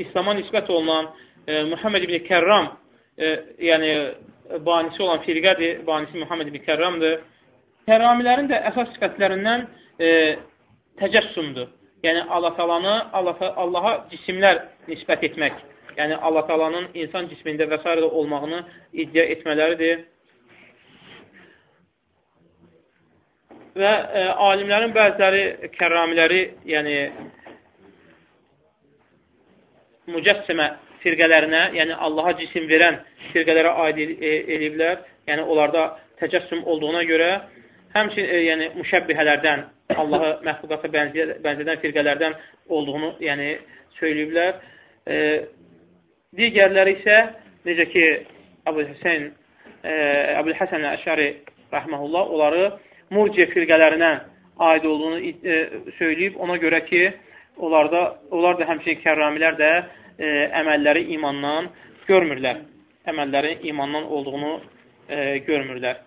İslama nisbət olunan e, Muhammed ibn Kərram e, yəni banisi olan firqədir. Banisi Muhammed ibn Kərramdır. Kərramilərin də əsas sifətlərindən e, təcəssümdür. Yəni, Allah talanı Allah, Allaha cisimlər nisbət etmək. Yəni, Allah talanın insan cismində və s. olmağını iddia etmələridir. Və e, alimlərin bəziləri, kərramiləri, yəni mücəssimə firqələrinə, yəni Allaha cisim verən firqələrə aid e, ediblər. Yəni, onlarda təcəssüm olduğuna görə həmçin e, yəni müşəbbihələrdən, Allahı (coughs) məxluqata bənzədən firqələrdən olduğunu yəni söyləyiblər. E, digərləri isə necə ki Əbu Hüseyn e, Əbu Həsən Əşəri rəhməhullah onları murciə firqələrinə aid olduğunu e, söyləyib. Ona görə ki, onlarda onlar da həmçinin kərramilər də e, əməlləri imandan görmürlər. Əməllərin imandan olduğunu e, görmürlər.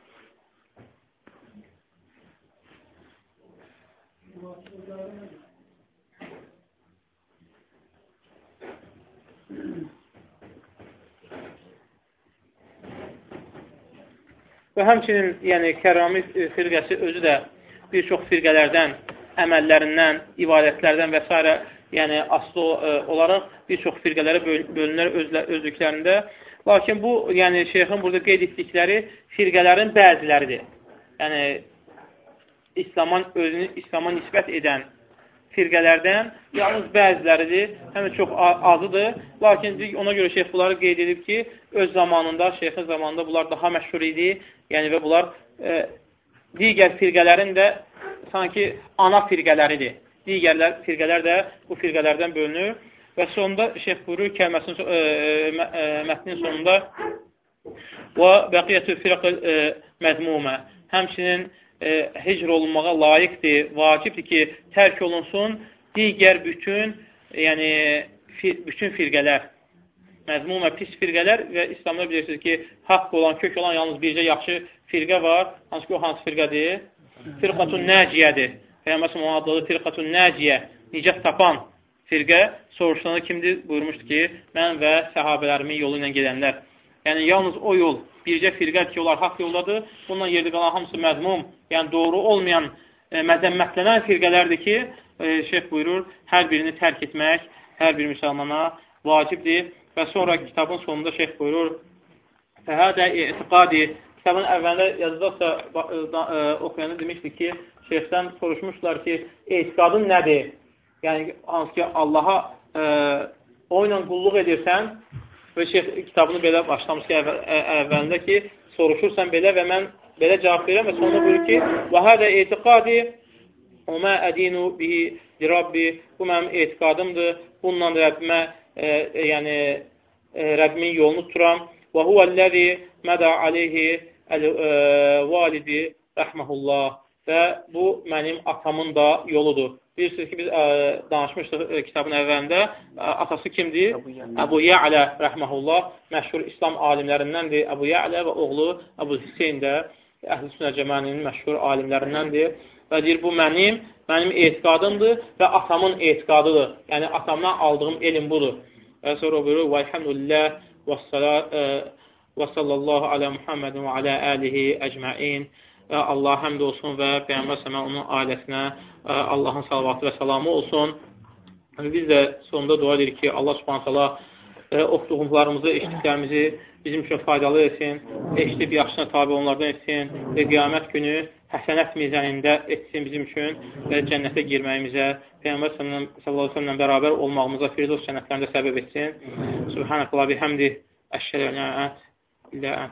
Və həmçinin, yəni kərami firqəsi özü də bir çox firqələrdən, əməllərindən, ibadətlərdən və s. yəni aslı e, olaraq bir çox firqələrə bölünür özlüklərində. Lakin bu, yəni şeyxin burada qeyd etdikləri firqələrin bəziləridir. Yəni İslama özünü İslama nisbət edən firqələrdən yalnız bəziləridir, həm də çox azıdır. Lakin ona görə şeyx bunları qeyd edib ki, öz zamanında, şeyxin zamanında bunlar daha məşhur idi. Yəni və bunlar e, digər firqələrin də sanki ana firqələridir. Digərlər firqələr də bu firqələrdən bölünür. Və sonunda şeyx buyurur kəlməsinin e, e, e, mətnin sonunda və bəqiyyətü firq e, məzmumə. Həmçinin e, hicr olunmağa layiqdir, vacibdir ki, tərk olunsun digər bütün, yəni fir, bütün firqələr, məzmumə pis firqələr və İslamda bilirsiniz ki, haqq olan, kök olan yalnız bircə yaxşı firqə var. Hansı ki, o hansı firqədir? Firqatun nəciyədir. Peyğəmbər onun adlığı firqatun nəciyə, nicət tapan firqə soruşduğunda kimdir? Buyurmuşdu ki, mən və səhabələrimin yolu ilə gedənlər. Yəni, yalnız o yol, bircə firqət ki, onlar haqq yoldadır. Bundan yerdə qalan hamısı məzmum, yəni doğru olmayan, e, məzəmmətlənən firqələrdir ki, e, şeyh buyurur, hər birini tərk etmək hər bir müsəlmana vacibdir. Və sonra kitabın sonunda şeyh buyurur, Fəhədə etiqadi, kitabın əvvəlində yazıdaqsa e, e, oxuyanı demişdi ki, şeyhdən soruşmuşlar ki, etiqadın nədir? Yəni, hansı ki, Allaha e, o ilə qulluq edirsən, Və şeyx kitabını belə başlamış ki, əvvəlində ki, soruşursan belə və mən belə cavab verirəm və sonra buyurur ki, və hədə etiqadi o mə ədinu bihi dirabbi bu mənim etiqadımdır. Bununla Rəbbimə e, e, yəni e, Rəbbimin yolunu tuturam. Və huvəl-ləzi mədə aleyhi əl-validi e, rəhməhullah və bu mənim atamın da yoludur. Bilirsiniz ki, biz ə, danışmışdıq ə, kitabın əvvəlində. Ə, atası kimdir? Əbu Ya'lə rəhməhullah məşhur İslam alimlərindəndir. Əbu Ya'lə və oğlu Əbu Hüseyn də Əhl-i Sünnə Cəmaninin məşhur alimlərindəndir. Və deyir, bu mənim, mənim etiqadımdır və atamın etiqadıdır. Yəni, atamdan aldığım elm budur. Və sonra buyurur, və elhamdülillah və sallallahu alə Muhammedin və alə əlihi əcməin Allah həmd olsun və Peyğəmbər səmə onun ailəsinə Allahın salavatı və salamı olsun. Biz də sonunda dua edirik ki, Allah subhanət hala oxuduqlarımızı, eşitdiklərimizi bizim üçün faydalı etsin, eşidib yaxşına tabi onlardan etsin və qiyamət günü həsənət mizənində etsin bizim üçün və cənnətə girməyimizə, Peyğəmbər sallallahu səlləm bərabər olmağımıza Firdos cənnətlərində səbəb etsin. Subhanallah bihamdi, əşhədu an la ilaha